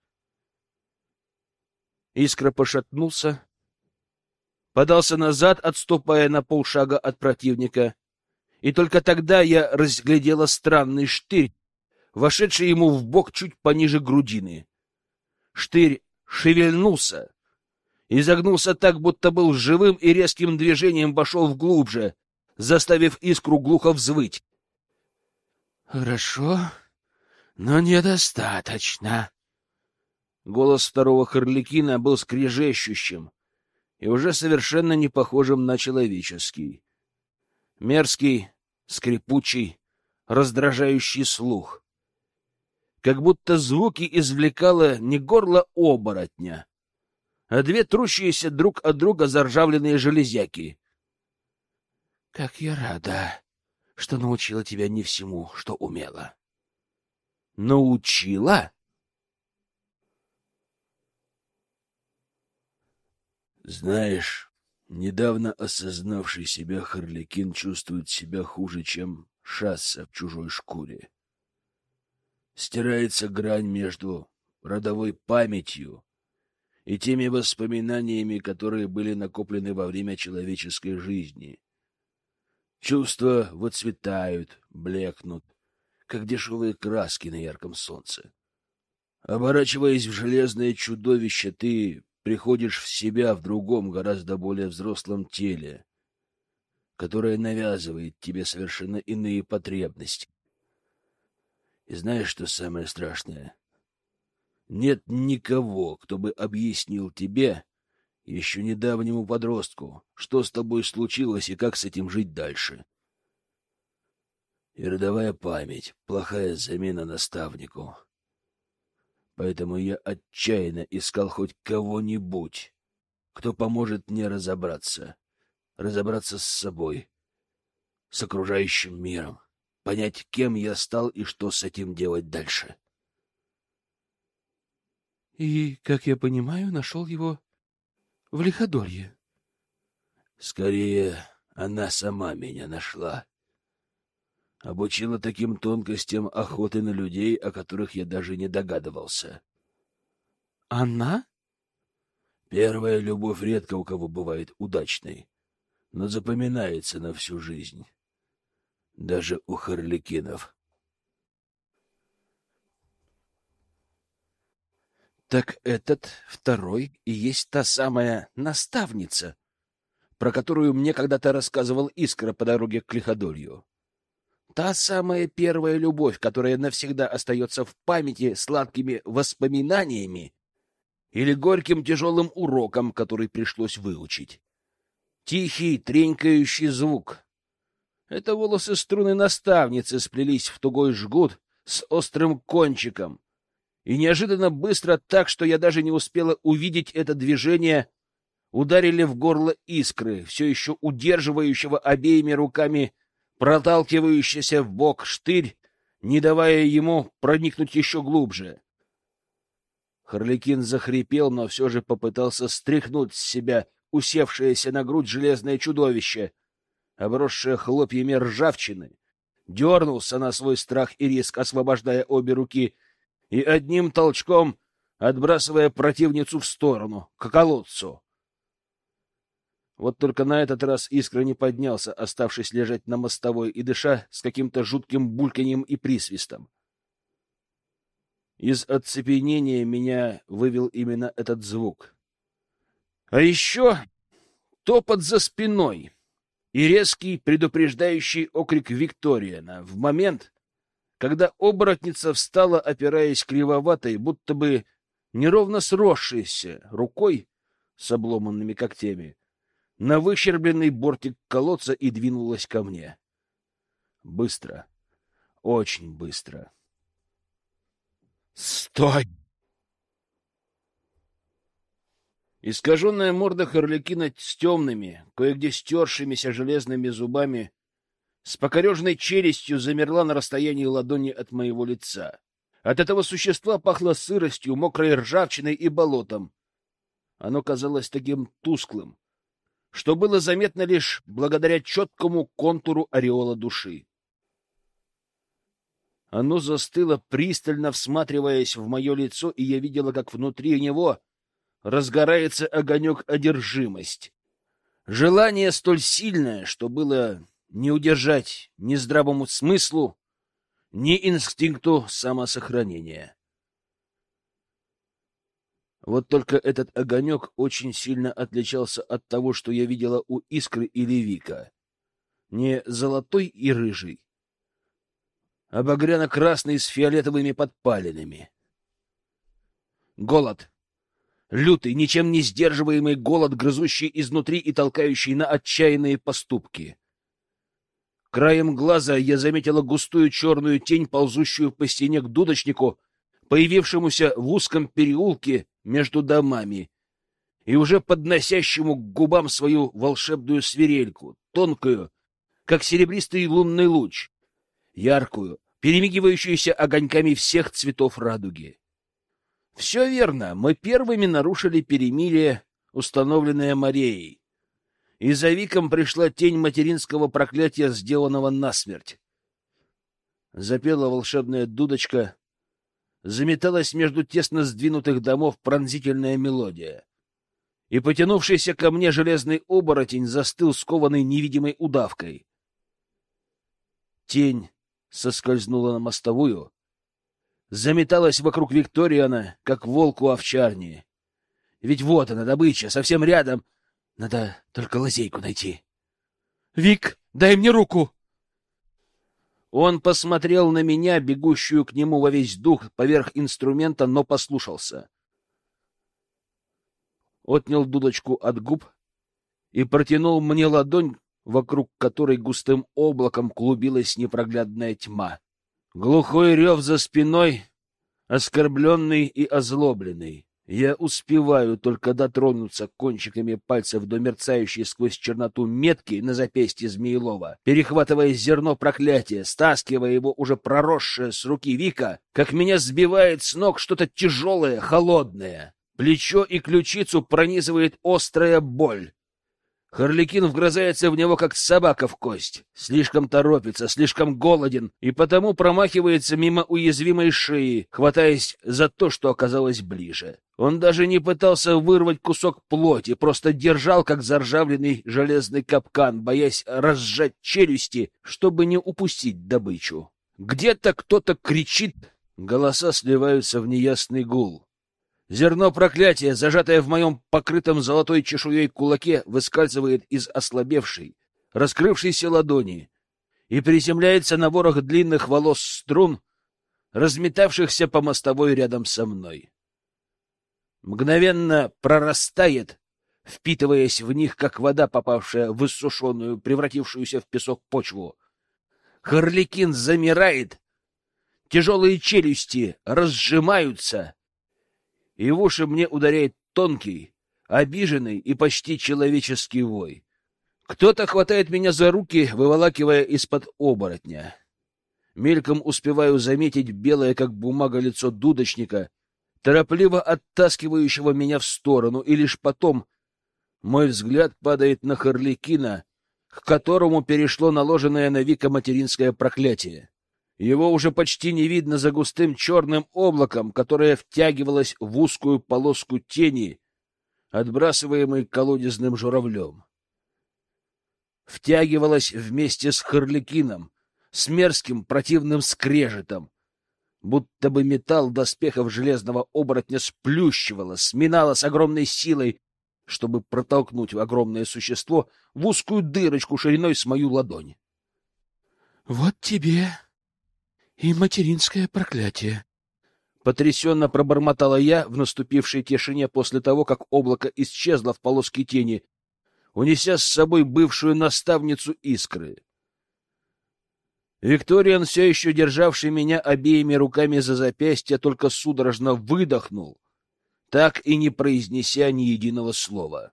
Искра пошатнулся, подался назад, отступая на полшага от противника, и только тогда я разглядела странный штырь, вошедший ему в бок чуть пониже грудины. Штырь шевельнулся, изогнулся так, будто был живым и резким движением вошел вглубже, заставив искру глухо взвыть. — Хорошо, но недостаточно. Голос второго Харликина был скрежещущим и уже совершенно не похожим на человеческий. Мерзкий, скрипучий, раздражающий слух. Как будто звуки извлекало не горло оборотня, а две трущиеся друг от друга заржавленные железяки. — Как я рада, что научила тебя не всему, что умела научила? Знаешь, недавно осознавший себя Харликин чувствует себя хуже, чем шасса в чужой шкуре. Стирается грань между родовой памятью и теми воспоминаниями, которые были накоплены во время человеческой жизни. Чувства выцветают, блекнут, как дешевые краски на ярком солнце. Оборачиваясь в железное чудовище, ты приходишь в себя в другом, гораздо более взрослом теле, которое навязывает тебе совершенно иные потребности. И знаешь, что самое страшное? Нет никого, кто бы объяснил тебе, еще недавнему подростку, что с тобой случилось и как с этим жить дальше. И родовая память — плохая замена наставнику. Поэтому я отчаянно искал хоть кого-нибудь, кто поможет мне разобраться, разобраться с собой, с окружающим миром, понять, кем я стал и что с этим делать дальше. И, как я понимаю, нашел его в лиходолье. Скорее, она сама меня нашла обучила таким тонкостям охоты на людей, о которых я даже не догадывался. Она? Первая любовь редко у кого бывает удачной, но запоминается на всю жизнь. Даже у харликинов. Так этот второй и есть та самая наставница, про которую мне когда-то рассказывал Искра по дороге к Лиходолью. Та самая первая любовь, которая навсегда остается в памяти сладкими воспоминаниями или горьким тяжелым уроком, который пришлось выучить. Тихий, тренькающий звук. Это волосы струны наставницы сплелись в тугой жгут с острым кончиком. И неожиданно быстро, так что я даже не успела увидеть это движение, ударили в горло искры, все еще удерживающего обеими руками проталкивающийся в бок штырь, не давая ему проникнуть еще глубже. Харликин захрипел, но все же попытался стряхнуть с себя усевшееся на грудь железное чудовище, обросшее хлопьями ржавчины, дернулся на свой страх и риск, освобождая обе руки, и одним толчком отбрасывая противницу в сторону, к колодцу. Вот только на этот раз Искра не поднялся, оставшись лежать на мостовой и дыша с каким-то жутким бульканьем и присвистом. Из оцепенения меня вывел именно этот звук. А еще топот за спиной и резкий предупреждающий окрик Викториана в момент, когда оборотница встала, опираясь кривоватой, будто бы неровно сросшейся рукой с обломанными когтями, на выщербленный бортик колодца и двинулась ко мне. Быстро, очень быстро. «Стой!» Искаженная морда Харликина с темными, кое-где стершимися железными зубами, с покорежной челюстью замерла на расстоянии ладони от моего лица. От этого существа пахло сыростью, мокрой ржавчиной и болотом. Оно казалось таким тусклым, что было заметно лишь благодаря четкому контуру ореола души. Оно застыло, пристально всматриваясь в мое лицо, и я видела, как внутри него разгорается огонек одержимость. Желание столь сильное, что было не удержать ни здравому смыслу, ни инстинкту самосохранения. Вот только этот огонек очень сильно отличался от того, что я видела у Искры или Вика. Не золотой и рыжий, а багряно-красный с фиолетовыми подпалинами. Голод. Лютый, ничем не сдерживаемый голод, грызущий изнутри и толкающий на отчаянные поступки. Краем глаза я заметила густую черную тень, ползущую по стене к дудочнику, появившемуся в узком переулке между домами и уже подносящему к губам свою волшебную свирельку, тонкую, как серебристый лунный луч, яркую, перемигивающуюся огоньками всех цветов радуги. Все верно, мы первыми нарушили перемирие, установленное Марией. И за Виком пришла тень материнского проклятия, сделанного насмерть. Запела волшебная дудочка, заметалась между тесно сдвинутых домов пронзительная мелодия. И потянувшийся ко мне железный оборотень застыл скованный невидимой удавкой. Тень соскользнула на мостовую, заметалась вокруг Викториана, как волк у овчарни. Ведь вот она, добыча, совсем рядом. Надо только лазейку найти. — Вик, дай мне руку! Он посмотрел на меня, бегущую к нему во весь дух, поверх инструмента, но послушался. Отнял дудочку от губ и протянул мне ладонь, вокруг которой густым облаком клубилась непроглядная тьма. Глухой рев за спиной, оскорбленный и озлобленный. Я успеваю только дотронуться кончиками пальцев до мерцающей сквозь черноту метки на запястье Змеелова, перехватывая зерно проклятия, стаскивая его уже проросшее с руки Вика, как меня сбивает с ног что-то тяжелое, холодное. Плечо и ключицу пронизывает острая боль. Харликин вгрызается в него, как собака в кость. Слишком торопится, слишком голоден, и потому промахивается мимо уязвимой шеи, хватаясь за то, что оказалось ближе. Он даже не пытался вырвать кусок плоти, просто держал, как заржавленный железный капкан, боясь разжать челюсти, чтобы не упустить добычу. Где-то кто-то кричит, голоса сливаются в неясный гул. Зерно проклятия, зажатое в моем покрытом золотой чешуей кулаке, выскальзывает из ослабевшей, раскрывшейся ладони и приземляется на ворох длинных волос струн, разметавшихся по мостовой рядом со мной. Мгновенно прорастает, впитываясь в них, как вода, попавшая в иссушенную, превратившуюся в песок почву. Харликин замирает, тяжелые челюсти разжимаются, и в уши мне ударяет тонкий, обиженный и почти человеческий вой. Кто-то хватает меня за руки, выволакивая из-под оборотня. Мельком успеваю заметить белое, как бумага, лицо дудочника, торопливо оттаскивающего меня в сторону, и лишь потом мой взгляд падает на Харликина, к которому перешло наложенное на Вика материнское проклятие. Его уже почти не видно за густым черным облаком, которое втягивалось в узкую полоску тени, отбрасываемой колодезным журавлем. Втягивалось вместе с Харликином, с мерзким противным скрежетом, будто бы металл доспехов железного оборотня сплющивало, сминало с огромной силой, чтобы протолкнуть огромное существо в узкую дырочку шириной с мою ладонь. — Вот тебе и материнское проклятие. Потрясенно пробормотала я в наступившей тишине после того, как облако исчезло в полоске тени, унеся с собой бывшую наставницу искры. Викториан, все еще державший меня обеими руками за запястье, только судорожно выдохнул, так и не произнеся ни единого слова.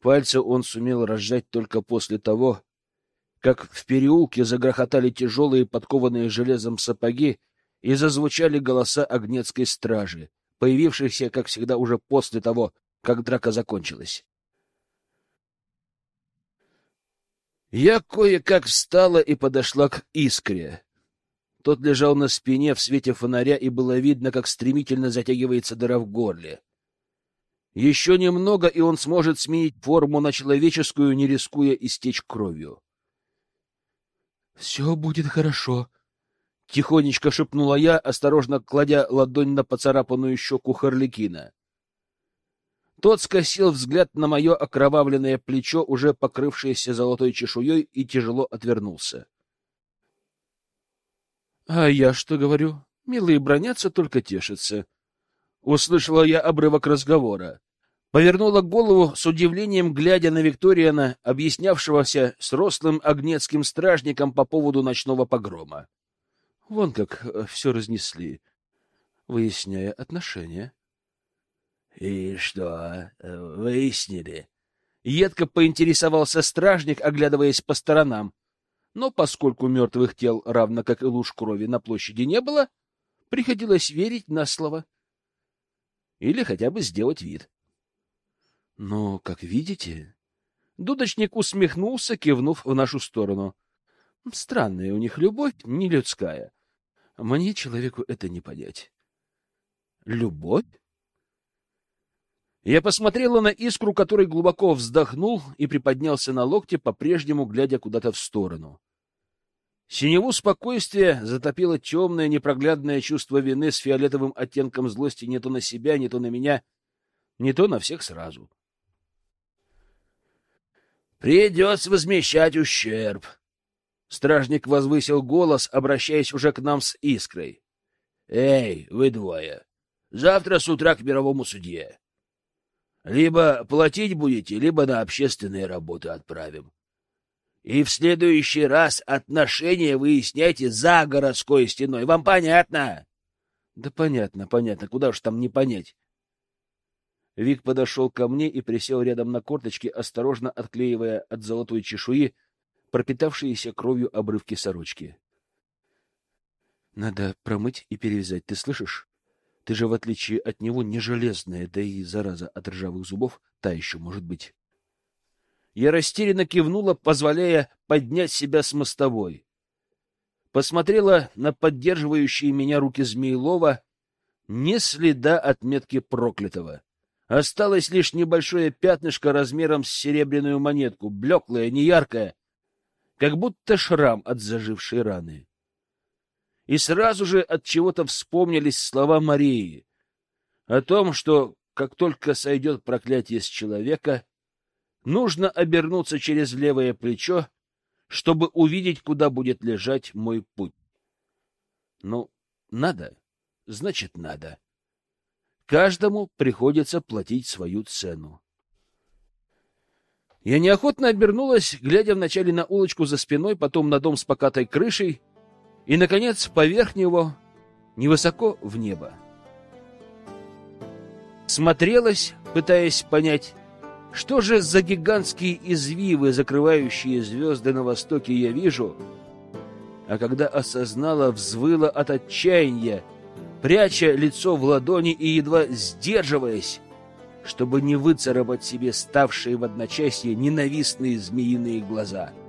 Пальцы он сумел разжать только после того, как в переулке загрохотали тяжелые подкованные железом сапоги и зазвучали голоса огнецкой стражи, появившихся, как всегда, уже после того, как драка закончилась. Я кое-как встала и подошла к искре. Тот лежал на спине в свете фонаря, и было видно, как стремительно затягивается дыра в горле. Еще немного, и он сможет сменить форму на человеческую, не рискуя истечь кровью. Все будет хорошо, — тихонечко шепнула я, осторожно кладя ладонь на поцарапанную щеку Харликина. Тот скосил взгляд на мое окровавленное плечо, уже покрывшееся золотой чешуей, и тяжело отвернулся. — А я что говорю? Милые бронятся, только тешатся. Услышала я обрывок разговора повернула голову с удивлением, глядя на Викториана, объяснявшегося с рослым огнецким стражником по поводу ночного погрома. Вон как э, все разнесли, выясняя отношения. — И что, э, выяснили? Едко поинтересовался стражник, оглядываясь по сторонам. Но поскольку мертвых тел, равно как и луж крови, на площади не было, приходилось верить на слово. Или хотя бы сделать вид. Но, как видите, дудочник усмехнулся, кивнув в нашу сторону. Странная у них любовь, не людская. Мне, человеку, это не понять. Любовь? Я посмотрела на искру, который глубоко вздохнул и приподнялся на локте, по-прежнему глядя куда-то в сторону. Синеву спокойствия затопило темное непроглядное чувство вины с фиолетовым оттенком злости не то на себя, не то на меня, не то на всех сразу. Придется возмещать ущерб. Стражник возвысил голос, обращаясь уже к нам с искрой. Эй, вы двое, завтра с утра к мировому судье. Либо платить будете, либо на общественные работы отправим. И в следующий раз отношения выясняйте за городской стеной. Вам понятно? Да понятно, понятно. Куда уж там не понять. Вик подошел ко мне и присел рядом на корточки, осторожно отклеивая от золотой чешуи пропитавшиеся кровью обрывки сорочки. — Надо промыть и перевязать, ты слышишь? Ты же, в отличие от него, не железная, да и зараза от ржавых зубов та еще может быть. Я растерянно кивнула, позволяя поднять себя с мостовой. Посмотрела на поддерживающие меня руки Змеилова, не следа отметки проклятого. Осталось лишь небольшое пятнышко размером с серебряную монетку, блеклое, неяркое, как будто шрам от зажившей раны. И сразу же от чего-то вспомнились слова Марии о том, что как только сойдет проклятие с человека, нужно обернуться через левое плечо, чтобы увидеть, куда будет лежать мой путь. Ну, надо, значит, надо. Каждому приходится платить свою цену. Я неохотно обернулась, глядя вначале на улочку за спиной, потом на дом с покатой крышей и, наконец, поверх него, невысоко в небо. Смотрелась, пытаясь понять, что же за гигантские извивы, закрывающие звезды на востоке, я вижу, а когда осознала, взвыла от отчаяния, пряча лицо в ладони и едва сдерживаясь, чтобы не выцарапать себе ставшие в одночасье ненавистные змеиные глаза —